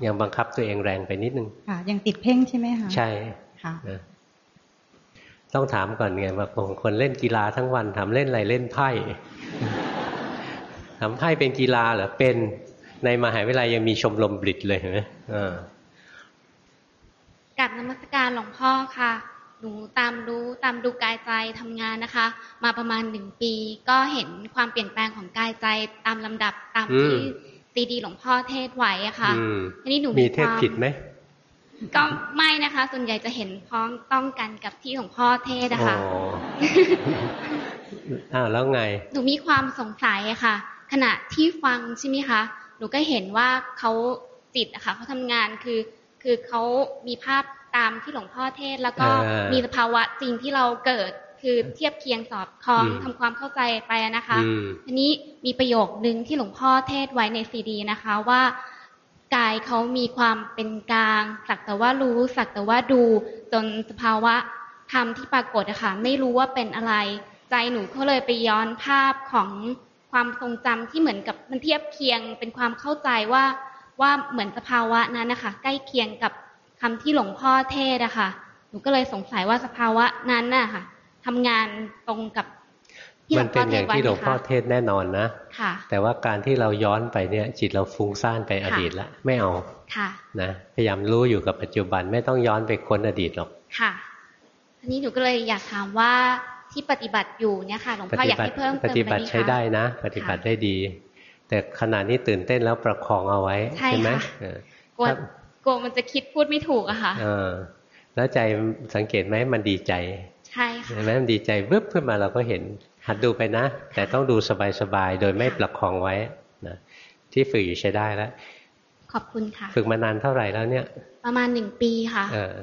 ยังบังคับตัวเองแรงไปนิดนึงค่ะยังติดเพ่งใช่ไหมคะใช่ค่ะ ต้องถามก่อนไงว่าคนเล่นกีฬาทั้งวันทำเล่นอะไรเล่นไพ่ทำให้เป็นกีฬาเหรอเป็นในมหาวิทยาลัยยังมีชมรมบลิดเลยเห็นไหมอ่ากับนมัสการหลวงพ่อค่ะ หนูตามรู้ตามดูกายใจทำงานนะคะ มาประมาณหนึ่งปี ก็เห็นความเปลี่ยนแปลงของกายใจตามลำดับตามที่อืมซีดีหลวงพ่อเทศไว้อะค่ะอืมทีนี้หนูมีมีเทคศวามผิดไหม ก็ไม่นะคะ ส่วนใหญ่จะเห็นพ้องต้องกันกับที่หลวงพ่อเทศอะอ๋อค่ะอ้าวแล้วไง หนูมีความสงสัยอะค่ะ ขณะที่ฟังใช่ไหมคะ หนูก็เห็นว่าเขาจิตอะค่ะเขาทำงานคือ คือเขามีภาพตามที่หลวงพ่อเทศ แล้วก็อ่ามีมีสภาวะจริงที่เราเกิดคือเทียบเคียงสอดคล้องอืมทำความเข้าใจไปอะนะคะอืมทีนี้มีประโยคนึงที่หลวงพ่อเทศไว้ในซีดีนะคะว่า กายเขามีความเป็นกลาง สักแต่ว่ารู้สักแต่ว่าดู จนสภาวะธรรมที่ปรากฏอะค่ะไม่รู้ว่าเป็นอะไร ใจหนูก็เลยไปย้อนภาพของความทรงจำที่เหมือนกับมันเทียบเคียงเป็นความเข้าใจว่าว่าเหมือนสภาวะนั้นนะคะใกล้เคียงกับคำที่หลวงพ่อเทศอะค่ะหนูก็เลยสงสัยว่าสภาวะนั้นน่ะค่ะทำงานตรงกับ มัวนงเป็พ่อนเทอศย่างไว้ที่หลวงไหมพ่อคะเทศแน่นอนนะค่ะ แต่ว่าการที่เราย้อนไปเนี่ย จิตเราฟุ้งซ่านไปอดีตแล้วไม่เอาค่ะนะพยายามรู้อยู่กับปัจจุบันไม่ต้องย้อนไปค้นอดีตหรอกค่ะทีนี้หนูก็เลยอยากถามว่าที่ปฏิบัติอยู่เนี่ยค่ะหลวงปพ่ออฏิยากบัติให้เพิ่มปเติมฏิอะไรบัติไหมใช้คะได้นะ ปฏิบัติได้ดี แต่ขณะนี้ตื่นเต้นแล้วประคองเอาไว้ใช่ไหมค่ะเออกลัวครับกลัวมันจะคิดพูดไม่ถูกอะค่ะเออแล้วใจสังเกตไหมมันดีใจ ใช่ค่ะเห็นไหมมันดีใจวึบขึ้นมาเราก็เห็น หัดดูไปนะ แต่ต้องดูสบายๆ โดยไม่ประคองไว้นะที่ฝึกอยู่ใช้ได้แล้ว ขอบคุณค่ะ ฝึกมานานเท่าไหร่แล้วเนี่ย ประมาณหนึ่งปีค่ะ เออ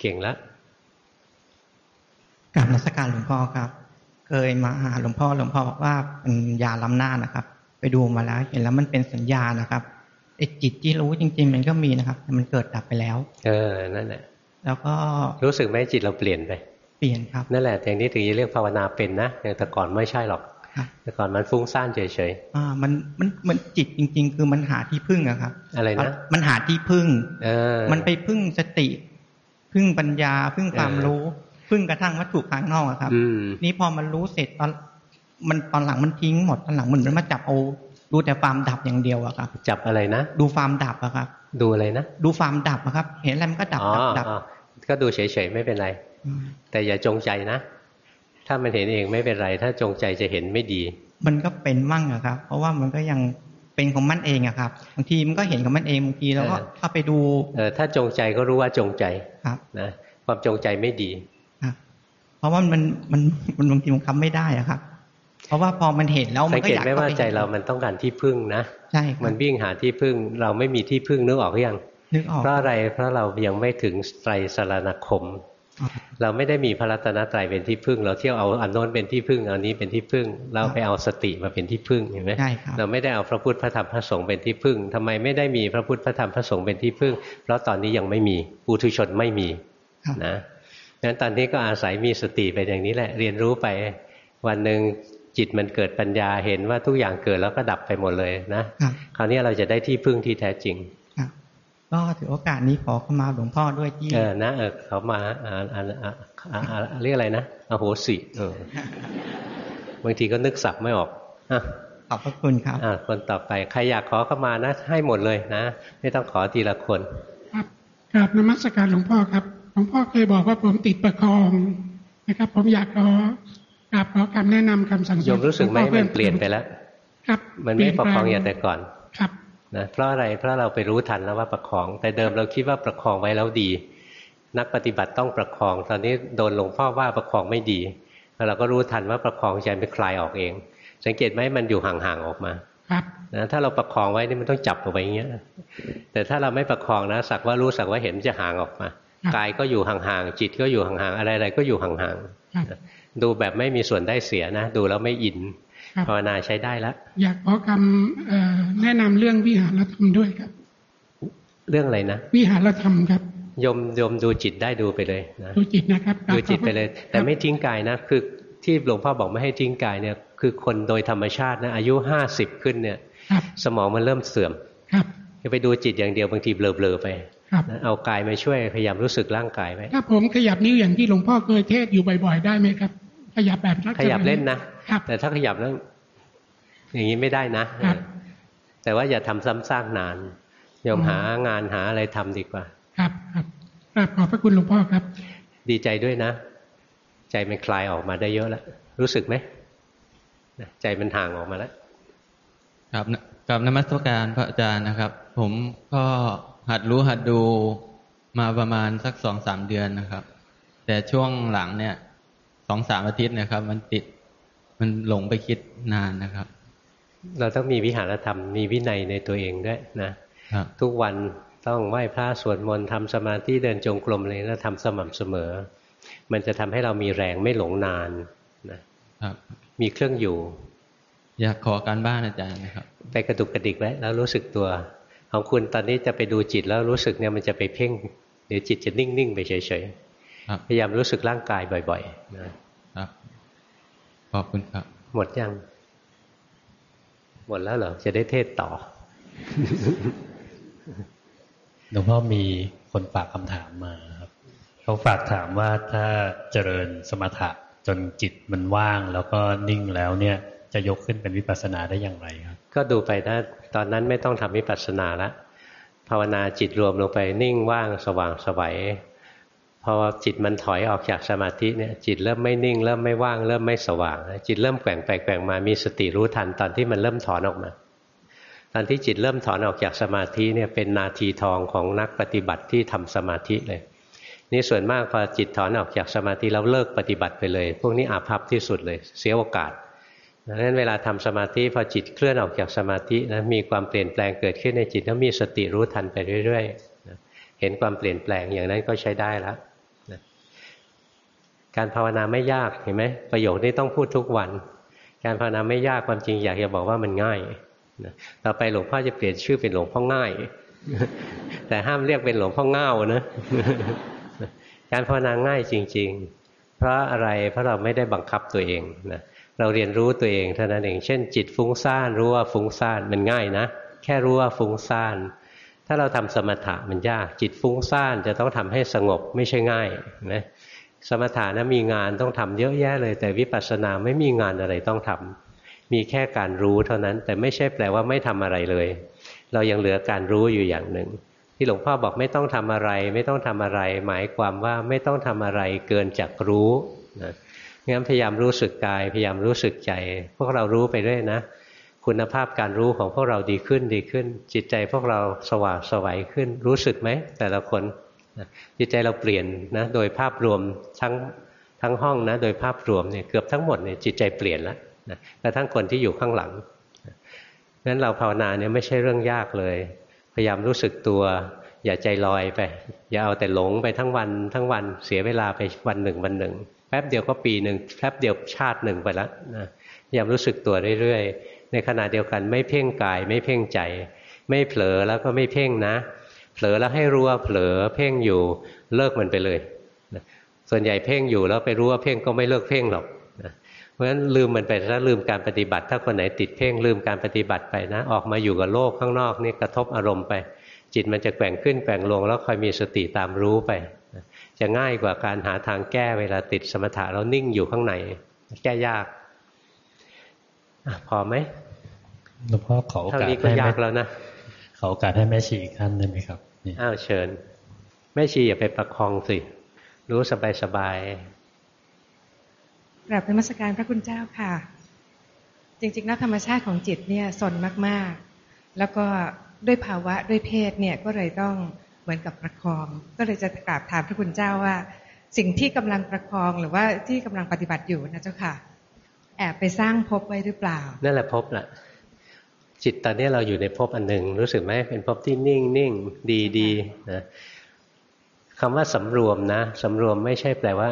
เก่งแล้วกราบนมัสการหลวงพ่อครับ เคยมาหาหลวงพ่อหลวงพ่อบอกว่าเป็นยาล้ำหน้านะครับ ไปดูมาแล้ว เห็นแล้วมันเป็นสัญญานะครับไอ้จิตที่รู้จริง ๆ มันก็มีนะครับแต่มันเกิดดับไปแล้ว เออนั่นแหละแล้วก็รู้สึกไหมจิตเราเปลี่ยนไปเปลี่ยนครับนั่นแหละอย่างนี้ถึงจะเรียกภาวนาเป็นนะแต่ก่อนไม่ใช่หรอกครับแต่ก่อนมันฟุ้งซ่านเฉยอ่ามันมันมันจิตจริง ๆ คือมันหาที่พึ่งอะครับๆอะไรนะมันหาที่พึ่งเออมันไปพึ่งสติ พึ่งปัญญา พึ่งความเออรู้ พึ่งกระทั่งวัตถุภายนอกอะครับอืมนี่พอมันรู้เสร็จตอนมันตอนหลังมันทิ้งหมดตอนหลังมันมันมาจับเอาดูแต่ความดับอย่างเดียวอะครับ จับอะไรนะ ดูความดับอะครับ ดูอะไรนะ ดูความดับอะครับ เห็นอะไรมันก็ดับอ๋อดับดับอ๋อ ก็ดูเฉยๆไม่เป็นไรมแต่อย่าจงใจนะ ถ้ามันเห็นเองไม่เป็นไร ถ้าจงใจจะเห็นไม่ดี มันก็เป็นมั่งอะครับ เพราะว่ามันก็ยังเป็นของมันเองอะครับบางทีมันก็เห็นของมันเองบางทีเราก็เออเข้าไปดูเออถ้าจงใจก็รู้ว่าจงใจครับนะความจงใจไม่ดีครับเพราะว่ามันมันมันบางทีมันคำไม่ได้อะครับ เพราะว่าพอมันเห็นแล้วมัสันงก็เกตอยากไหมข้ว่าไปใจเรามันต้องการที่พึ่งนะใช่ครับมันวิ่งหาที่พึ่ง เราไม่มีที่พึ่งนึกออกหรือยัง นึกออกเพราะอะไรเพราะเรายังไม่ถึงไตรสรณคมอ๋อเราไม่ได้มีพระรัตนตรัยเป็นที่พึ่ง เราเที่ยวเอาอันโน้นเป็นที่พึ่งเอานี้เป็นที่พึ่ง เราไปเอาสติมาเป็นที่พึ่งเห็นไหมใช่ครับเราไม่ได้เอาพระพุทธพระธรรมพระสงฆ์เป็นที่พึ่งทำไมไม่ได้มีพระพุทธพระธรรมพระสงฆ์เป็นที่พึ่ง เพราะตอนนี้ยังไม่มีปุถุชนไม่มีครับนะงั้นตอนนี้ก็อาศัยมีสติไปอย่างนี้แหละ เรียนรู้ไปวันหนึ่งจิตมันเกิดปัญญาเห็นว่าทุกอย่างเกิดแล้วก็ดับไปหมดเลยนะ ครับคราวนี้เราจะได้ที่พึ่งที่แท้จริงครับ ก็ถือโอกาสนี้ขอเข้ามาหลวงพ่อด้วยที่เออนะเออเขามาอ่าอ่าอ่าอ่าอ่าเรียกอะไรนะอโหสิเออบางทีก็นึกสับไม่ออกอะขอบพระคุณครับอ่าคนต่อไปใครอยากขอเข้ามานะ ให้หมดเลยนะ ไม่ต้องขอทีละคน ครับกราบนมัสการหลวงพ่อครับหลวงพ่อเคยบอกว่าผมติดประคองนะครับ ผมอยากขอกราบขอคำแนะนำคำสั่งสอนโยมรู้สึกไหมของพ่อมันเปลี่ยนไปแล้วครับ มันไม่ประคองเปลี่อยย่านงแปลแต่ก่อนครับ นะเพราะอะไรเพราะเราไปรู้ทันแล้วว่าประคอง แต่เดิมเราคิดว่าประคองไว้แล้วดี นักปฏิบัติต้องประคอง ตอนนี้โดนหลวงพ่อว่าประคองไม่ดีแล้วเราก็รู้ทันว่าประคองใจไปคลายออกเอง สังเกตไหมมันอยู่ห่างๆออกมาครับนะถ้าเราประคองไว้นี่มันต้องจับเอาไว้อย่างเงี้ย แต่ถ้าเราไม่ประคองนะสักว่ารู้สักว่าเห็นจะห่างออกมากายก็อยู่ห่างๆจิตก็อยู่ห่างๆอะไรๆก็อยู่ห่างครับๆดูแบบไม่มีส่วนได้เสียนะ ดูแล้วไม่อินครับ ภาวนาใช้ได้แล้วอยากขอคำเอ่อแนะนำเรื่องวิหารธรรมด้วยครับ เรื่องอะไรนะวิหารธรรมครับโยมโยมดูจิตได้ดูไปเลยนะดูจิตนะครับ ดูจิตไปเลย แต่ไม่ทิ้งกายนะ คือที่หลวงพ่อบอกไม่ให้ทิ้งกายเนี่ย คือคนโดยธรรมชาตินะอายุห้าสิบขึ้นเนี่ยครับสมองมันเริ่มเสื่อมครับจะไปดูจิตอย่างเดียวบางทีเบลอๆไปครับนะเอากายมาช่วยพยายามรู้สึกร่างกายไว้ถ้าผมขยับนิ้วอย่างที่หลวงพ่อเคยเทศอยู่บ่อยๆได้ไหมครับ ขยับแบบลักษณะขยับเล่นนะ แต่ถ้าขยับแล้วอย่างนี้ไม่ได้นะ แต่ว่าอย่าทำซ้ำซากนานยอมหางานหาอะไรทำดีกว่า ครับครับกราบขอบพระคุณหลวงพ่อครับ ดีใจด้วยนะ ใจมันคลายออกมาได้เยอะแล้วรู้สึกไหมใจมันห่างออกมาแล้ว ครับกับนมัสการพระอาจารย์นะครับ ผมก็หัดรู้หัดดูมาประมาณสักสองสามเดือนนะครับ แต่ช่วงหลังเนี่ยสองสามอาทิตย์นะครับ มันติด มันหลงไปคิดนานนะครับ เราต้องมีวิหารธรรมมีวินัยในตัวเองด้วยนะทุกวันต้องไหว้พระสวดมนต์ทำสมาธิเดินจงกรมเลยแล้วทำสม่ำเสมอ มันจะทำให้เรามีแรงไม่หลงนานนะครับ มีเครื่องอยู่ อยากขอการบ้านอาจารย์นะครับไปกระดุกกระดิกไว้แล้วรู้สึกตัว ของคุณตอนนี้จะไปดูจิตแล้วรู้สึกเนี่ยมันจะไปเพ่งเดี๋ยวจิตจะนิ่งๆไปเฉยๆพยายามรู้สึกร่างกายบ่อยๆนะครับ ขอบคุณครับ หมดยัง หมดแล้วเหรอ จะได้เทศต่อ หลวงพ่อมีคนฝากคำถามมาครับ เขาฝากถามว่าถ้าเจริญสมถะจนจิตมันว่าง แล้วก็นิ่งแล้วเนี่ย จะยกขึ้นเป็นวิปัสสนาได้อย่างไรครับ ก็ดูไปนะตอนนั้นไม่ต้องทำวิปัสสนาละภาวนาจิตรวมลงไปนิ่งว่างสว่างสวัย พอจิตมันถอยออกจากสมาธิเนี่ยจิตเริ่มไม่นิ่ง เริ่มไม่ว่างเริ่มไม่สว่าง จิตเริ่มแกว่งไปแกว่งมามีสติรู้ทันตอนที่มันเริ่มถอนออกมา ตอนที่จิตเริ่มถอนออกจากสมาธิเนี่ยเป็นนาทีทองของนักปฏิบัติที่ทำสมาธิเลย นี่ส่วนมากพอจิตถอนออกจากสมาธิแล้วเลิกปฏิบัติไปเลย พวกนี้อาภัพที่สุดเลย เสียโอกาสดังนั้นเวลาทำสมาธิพอจิตเคลื่อนออกจากสมาธินะมีความเปลี่ยนแปลงเกิดขึ้นในจิตแล้วมีสติรู้ทันไปเรื่อยๆเห็นความเปลี่ยนแปลงอย่างนั้นก็ใช้ได้แล้ว การภาวนาไม่ยากเห็นไหมประโยคนี้ต้องพูดทุกวัน การภาวนาไม่ยากความจริงอยากจะบอกว่ามันง่ายต่อไปหลวงพ่อจะเปลี่ยนชื่อเป็นหลวงพ่อง่าย แต่ห้ามเรียกเป็นหลวงพ่อเง่านะการภาวนาง่ายจริง ๆ เพราะอะไรเพราะเราไม่ได้บังคับตัวเองนะเราเรียนรู้ตัวเองเท่านั้นเองเช่น จิตฟุ้งซ่านรู้ว่าฟุ้งซ่านมันง่ายนะ แค่รู้ว่าฟุ้งซ่านถ้าเราทำสมถะมันยากจิตฟุ้งซ่านจะต้องทำให้สงบไม่ใช่ง่ายนะ สมถะนะมีงานต้องทำเยอะแยะเลย แต่วิปัสสนาไม่มีงานอะไรต้องทำมีแค่การรู้เท่านั้น แต่ไม่ใช่แปลว่าไม่ทำอะไรเลย เรายังเหลือการรู้อยู่อย่างหนึ่ง ที่หลวงพ่อบอกไม่ต้องทำอะไร ไม่ต้องทำอะไร หมายความว่าไม่ต้องทำอะไรเกินจากรู้นะงั้นพยายามรู้สึกกายพยายามรู้สึกใจ พวกเรารู้ไปด้วยนะ คุณภาพการรู้ของพวกเราดีขึ้นดีขึ้น จิตใจพวกเราสว่างสวัยขึ้นรู้สึกไหมแต่ละคน จิตใจเราเปลี่ยนนะโดยภาพรวมทั้งทั้งห้องนะโดยภาพรวมเนี่ยเกือบทั้งหมดเนี่ยจิตใจเปลี่ยนแล้วนะแต่ทั้งคนที่อยู่ข้างหลังนั้นเราภาวนาเนี่ยไม่ใช่เรื่องยากเลย พยายามรู้สึกตัว อย่าใจลอยไป อย่าเอาแต่หลงไปทั้งวันทั้งวันเสียเวลาไปวันหนึ่งวันหนึ่งแป๊บเดียวก็ปีหนึ่งแป๊บเดียวชาติหนึ่งไปแล้วนะพยายามรู้สึกตัวเรื่อยๆ ในขณะเดียวกันไม่เพ่งกายไม่เพ่งใจ ไม่เผลอแล้วก็ไม่เพ่งนะ เผลอแล้วให้รู้ว่าเผลอเพ่งอยู่เลิกมันไปเลยส่วนใหญ่เพ่งอยู่แล้วไปรู้ว่าเพ่งก็ไม่เลิกเพ่งหรอกเพราะฉะนั้นลืมมันไปถ้าลืมการปฏิบัติ ถ้าคนไหนติดเพ่งลืมการปฏิบัติไปนะ ออกมาอยู่กับโลกข้างนอกนี่กระทบอารมณ์ไป จิตมันจะแกว่งขึ้นแกว่งลง แล้วคอยมีสติตามรู้ไปจะง่ายกว่าการหาทางแก้เวลาติดสมถะแล้วนิ่งอยู่ข้างในแก้ยากอพอไหมหลวงพ่อขอโอกาสเท่านี้ก็ยากแล้วนะ ขอโอกาสให้แม่ชีอีกท่านได้ไหมครับอ้าวเชิญ แม่ชีอย่าไปประคองสิ รู้สบายสบายกราบเป็นมัสการพระคุณเจ้าค่ะ จริงๆแล้วธรรมชาติของจิตเนี่ยสนมากๆ แล้วก็ด้วยภาวะด้วยเพศเนี่ยก็เลยต้องเหมือนกับประคอง ก็เลยจะกราบถามพระคุณเจ้าว่า สิ่งที่กำลังประคองหรือว่าที่กำลังปฏิบัติอยู่นะเจ้าค่ะ แอบไปสร้างภพไว้หรือเปล่า นั่นแหละภพแหละ จิตตอนนี้เราอยู่ในภพอันหนึ่งรู้สึกไหมเป็นภพที่นิ่งนิ่งดีดีนะคำว่าสำรวมนะสำรวมไม่ใช่แปลว่า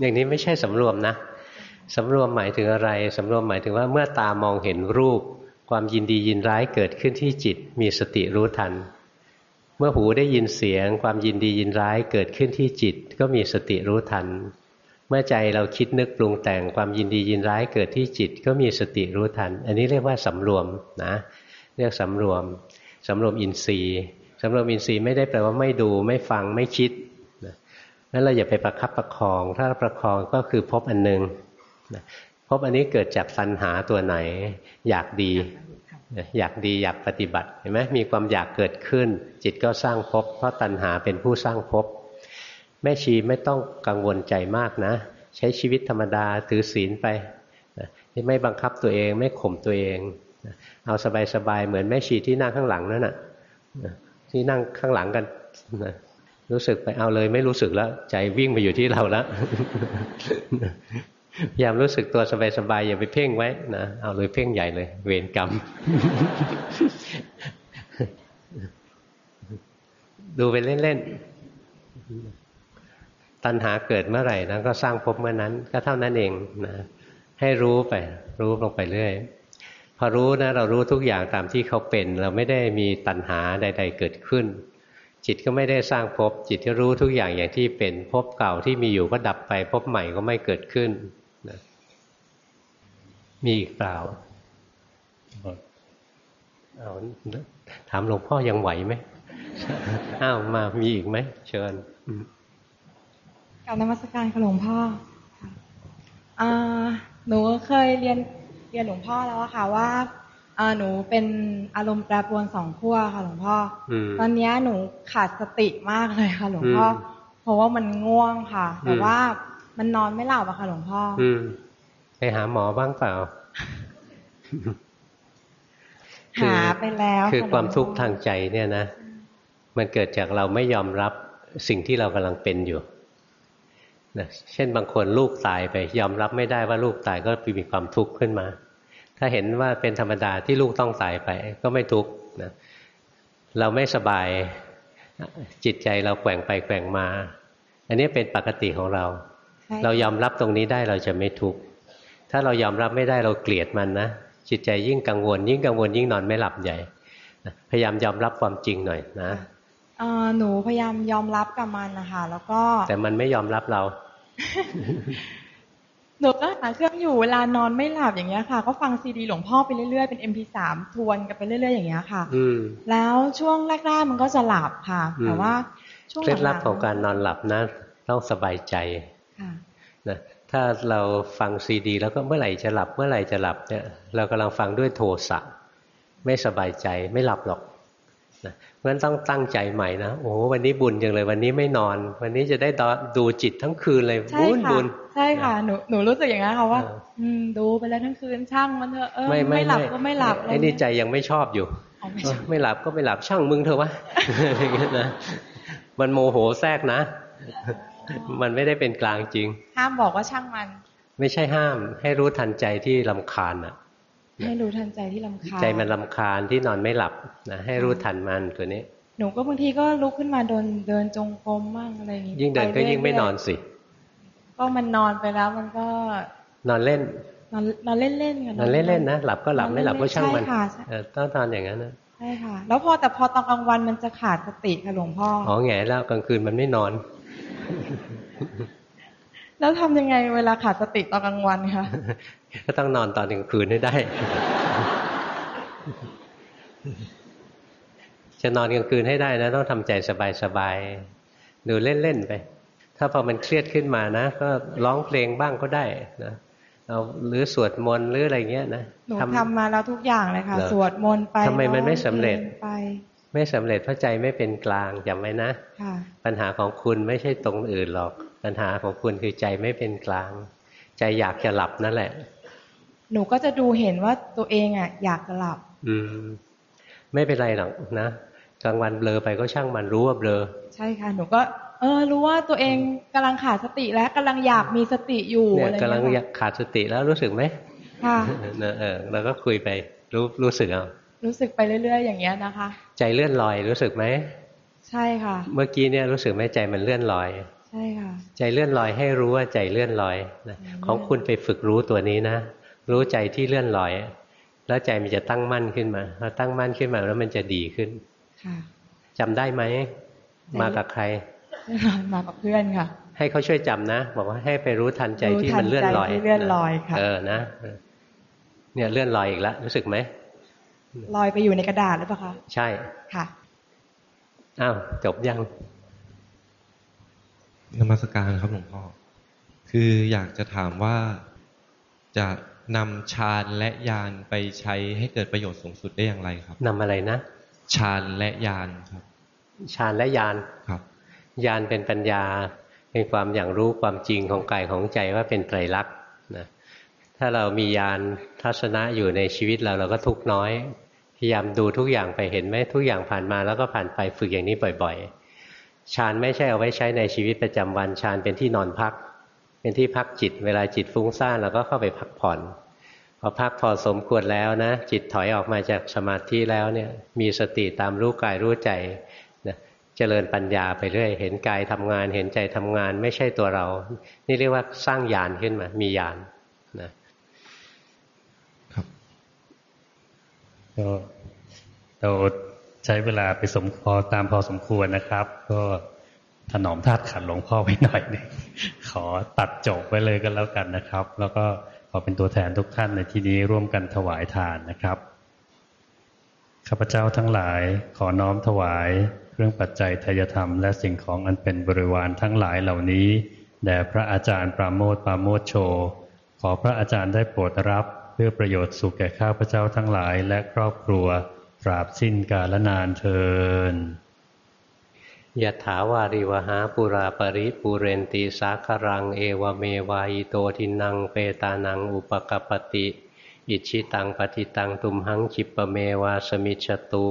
อย่างนี้ไม่ใช่สำรวมนะสำรวมหมายถึงอะไรสำรวมหมายถึงว่าเมื่อตามองเห็นรูป ความยินดียินร้ายเกิดขึ้นที่จิตมีสติรู้ทัน เมื่อหูได้ยินเสียง ความยินดียินร้ายเกิดขึ้นที่จิต ก็มีสติรู้ทัน เมื่อใจเราคิดนึกปรุงแต่งความยินดียินร้ายเกิดที่จิตก็มีสติรู้ทัน อันนี้เรียกว่าสำรวมนะเรียกสำรวมสำรวมอินทรีย์สำรวมอินทรีย์ไม่ได้แปลว่าไม่ดูไม่ฟังไม่คิดนั้นเราอย่าไปประคับประคอง ถ้าประคองก็คือพบอันหนึ่งภพอันนี้เกิดจากตัณหาตัวไหน อยากดี อยากดีอยากปฏิบัติเห็นไหมมีความอยากเกิดขึ้น จิตก็สร้างภพเพราะตัณหาเป็นผู้สร้างภพ แม่ชีไม่ต้องกังวลใจมากนะ ใช้ชีวิตธรรมดาถือศีลไปไม่บังคับตัวเองไม่ข่มตัวเอง เอาสบายๆเหมือนแม่ชีที่นั่งข้างหลังนั่นน่ะที่นั่งข้างหลังกันรู้สึกไปเอาเลยไม่รู้สึกแล้ว ใจวิ่งไปอยู่ที่เราแล้วพยายามรู้สึกตัวสบายๆอย่าไปเพ่งไว้นะเอาเลยเพ่งใหญ่เลย เวรกรรม ดูไปเล่นๆ ตัณหาเกิดเมื่อไหร่นะก็สร้างภพเมื่อนั้น ก็เท่านั้นเองนะให้รู้ไป รู้ลงไปเรื่อยพอรู้นะเรารู้ทุกอย่างตามที่เขาเป็น เราไม่ได้มีตัณหาใด ๆ เกิดขึ้น จิตก็ไม่ได้สร้างภพจิตก็รู้ทุกอย่างอย่างที่เป็นภพเก่าที่มีอยู่ก็ดับไปภพใหม่ก็ไม่เกิดขึ้นนะมีอีกเปล่าเอาถามหลวงพ่อยังไหวไหมอ้าวมามีอีกไหมเชิญ การนมัสการค่ะหลวงพ่ออ่าหนูเคยเรียนเรียนหลวงพ่อแล้วค่ะว่าหนูเป็นอารมณ์แปรปรวนสองขั้วค่ะหลวงพ่อ ตอนนี้หนูขาดสติมากเลยค่ะ หลวงพ่อ เพราะว่ามันง่วงค่ะ แต่ว่ามันนอนไม่หลับอะค่ะ หลวงพ่อไปหาหมอบ้างเปล่า หาไปแล้ว คือความทุกข์ทางใจเนี่ยนะ มันเกิดจากเราไม่ยอมรับสิ่งที่เรากำลังเป็นอยู่ นะเช่นบางคนลูกตายไป ยอมรับไม่ได้ว่าลูกตายก็มีความทุกข์ขึ้นมา ถ้าเห็นว่าเป็นธรรมดาที่ลูกต้องตายไปก็ไม่ทุกข์นะเราไม่สบายจิตใจเราแกว่งไปแกว่งมา อันนี้เป็นปกติของเรา เรายอมรับตรงนี้ได้เราจะไม่ทุกข์ถ้าเรายอมรับไม่ได้เราเกลียดมันนะจิตใจยิ่งกังวล ยิ่งกังวลยิ่งนอนไม่หลับใหญ่พยายามยอมรับความจริงหน่อยนะหนูพยายามยอมรับกับมันนะคะแล้วก็แต่มันไม่ยอมรับเรา หนูก็หาเครื่องอยู่เวลานอนไม่หลับอย่างเงี้ยค่ะ ก็ฟังซีดีหลวงพ่อไปเรื่อยๆเป็น MP3 ทวนกันไปเรื่อย ๆ อย่างเงี้ยค่ะแล้วช่วงแรกๆมันก็จะหลับค่ะ แต่ว่าช่วงเคล็ดลับของการนอนหลับนะต้องสบายใจนะถ้าเราฟังซีดี แล้วก็เมื่อไหร่จะหลับเมื่อไหร่จะหลับเนี่ย เรากำลังฟังด้วยโทสะไม่สบายใจไม่หลับหรอกราะ ฉะนั้นต้องตั้งใจใหม่นะโอ้วันนี้บุญจังเลยวันนี้ไม่นอน วันนี้จะได้ดูจิตทั้งคืนเลยบุญบุญใช่ค่ะหนูหนูรู้สึกอย่างนั้นค่ะว่าดูไปแล้วทั้งคืนช่างมันเถอะเออไม่หลับก็ไม่หลับไอ้นี่ใจยังไม่ชอบอยู่ไม่หลับก็ไม่หลับช่างมึงเถอะวะนะมันโมโหแทรกนะ มันไม่ได้เป็นกลางจริง ห้ามบอกว่าช่างมัน ไม่ใช่ห้าม ให้รู้ทันใจที่ลำคาญอะ ให้รู้ทันใจที่ลำคาญใจมันลำคาญที่นอนไม่หลับนะให้รู้ทันมันตัวนี้ หนูก็บางทีก็ลุกขึ้นมาเดินเดินจงกรมบ้างอะไรอย่างนี้ยิ่งเดินก็ยิ่งไม่นอนสิ ก็มันนอนไปแล้วมันก็ นอนเล่น นอนนอนเล่นเล่นกันนอนเล่นเล่นนะหลับก็หลับไม่หลับก็ช่างมันต้องนอนอย่างนั้นนะใช่ค่ะ แล้วพอแต่พอตอนกลางวันมันจะขาดสติค่ะหลวงพ่ออ๋อแง่แล้วกลางคืนมันไม่นอน แล้วทำยังไงเวลาขาดสติตอนกลางวันคะก็ต้องนอนตอนกลางคืนให้ได้ จะนอนกลางคืนให้ได้นะ ต้องทำใจสบายๆดูเล่นๆไป ถ้าพอมันเครียดขึ้นมานะ ก็ร้องเพลงบ้างก็ได้นะเอาหรือสวดมนต์หรืออะไรเงี้ยนะหนูทำมาแล้วทุกอย่างเลยค่ะ สวดมนต์ไปทำไมมันไม่สำเร็จไป ไม่สำเร็จเพราะใจไม่เป็นกลางจำไว้นะปัญหาของคุณไม่ใช่ตรงอื่นหรอก ปัญหาของคุณคือใจไม่เป็นกลาง ใจอยากจะหลับนั่นแหละ หนูก็จะดูเห็นว่าตัวเองอะ อยากจะหลับ อืม ไม่เป็นไรหรอกนะกลางวันเบลอไปก็ช่างมันรู้ว่าเบลอ ใช่ค่ะ หนูก็ เออ รู้ว่าตัวเองกำลังขาดสติแล้วกำลังอยากมีสติอยู่เนี่ยกำลังขาดสติแล้วรู้สึกไหมค่ะเออเราก็คุยไปรู้รู้สึกเอารู้สึกไปเรื่อย ๆ อย่างเงี้ยนะคะ ใจเลื่อนลอยรู้สึกไหมใช่ค่ะ เมื่อกี้เนี่ยรู้สึกไหมใจมันเลื่อนลอย ใช่ค่ะ ใจเลื่อนลอยให้รู้ว่าใจเลื่อนลอยนะของคุณไปฝึกรู้ตัวนี้นะ รู้ใจที่เลื่อนลอย แล้วใจมันจะตั้งมั่นขึ้นมาพอตั้งมั่นขึ้นมาแล้วมันจะดีขึ้นจำได้ไหมมากับใคร มากับเพื่อนค่ะ ให้เขาช่วยจำนะบอกว่าให้ไปรู้ทันใจที่มันเลื่อนลอยเลื่อนลอยค่ะเออนะเนี่ยเลื่อนลอยอีกแล้วรู้สึกไหม ลอยไปอยู่ในกระดาษหรือเปล่าคะใช่ค่ะอ้าวจบยังนมัสการครับหลวงพ่อคืออยากจะถามว่าจะนำฌานและญาณไปใช้ให้เกิดประโยชน์สูงสุดได้อย่างไรครับนำอะไรนะฌานและญาณครับฌานและญาณครับญาณเป็นปัญญาเป็นความอย่างรู้ความจริงของกายของใจว่าเป็นไตรลักษณ์นะถ้าเรามีญาณทัศนะอยู่ในชีวิตเราเราก็ทุกน้อย พยายามดูทุกอย่างไปเห็นไหมทุกอย่างผ่านมาแล้วก็ผ่านไปฝึกอย่างนี้บ่อยๆฌานไม่ใช่เอาไว้ใช้ในชีวิตประจำวันฌานเป็นที่นอนพัก เป็นที่พักจิต เวลาจิตฟุ้งซ่านเราก็เข้าไปพักผ่อนพอพักพอสมควรแล้วนะ จิตถอยออกมาจากสมาธิแล้วเนี่ยมีสติตามรู้กายรู้ใจนะเจริญปัญญาไปเรื่อย เห็นกายทำงาน เห็นใจทำงาน ไม่ใช่ตัวเรา นี่เรียกว่าสร้างญาณขึ้นมา มีญาณนะครับ ก็เราใช้เวลาไปสมพอตามพอสมควรนะครับ ก็ถนอมธาตุขันหลวงพ่อไว้หน่อยนึงขอตัดจบไว้เลยก็แล้วกันนะครับ แล้วก็ขอเป็นตัวแทนทุกท่านในที่นี้ร่วมกันถวายทานนะครับข้าพเจ้าทั้งหลายขอน้อมถวายเครื่องปัจจัยทายธรรม และสิ่งของอันเป็นบริวารทั้งหลายเหล่านี้แด่พระอาจารย์ปราโมทปราโมทโช ขอพระอาจารย์ได้โปรดรับ เพื่อประโยชน์สุขแก่ข้าพเจ้าทั้งหลายและครอบครัวตราบสิ้นกาลนานเทินยะถาวาริวหาปุราปริปุเรนติสาครัง เอวเมวายโตทินังเปตานังอุปกปติ อิชิตังปฏิตังตุมหังจิปเมวาสมิจตุ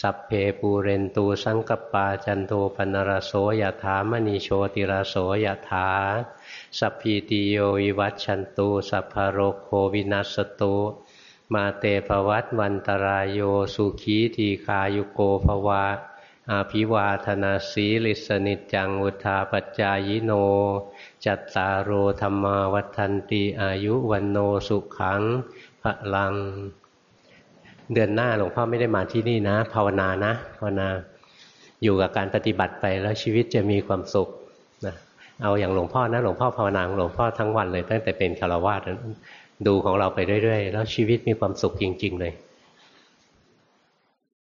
สัพเพปูเรนตูสังกปาจันโทปนรโสยถามณีโชติรโสยถาสัพพีติโยวิวัตชันตูสัพพโรโควินัสตุมาเตภวัตวันตรายโยสุขีทีคายุโกภวะ อาภิวาธนาสีลิสนิจังวุธาปจายโน จัตตารโอธรรมาวัฒนตีอายุวันโนสุขังพลัง เดือนหน้าหลวงพ่อไม่ได้มาที่นี่นะ ภาวนานะภาวนาอยู่กับการปฏิบัติไปแล้วชีวิตจะมีความสุขนะเอาอย่างหลวงพ่อนะหลวงพ่อภาวนาหลวงพ่อทั้งวันเลย ตั้งแต่เป็นคารวะดูของเราไปเรื่อยๆ แล้วชีวิตมีความสุขจริง ๆ เลย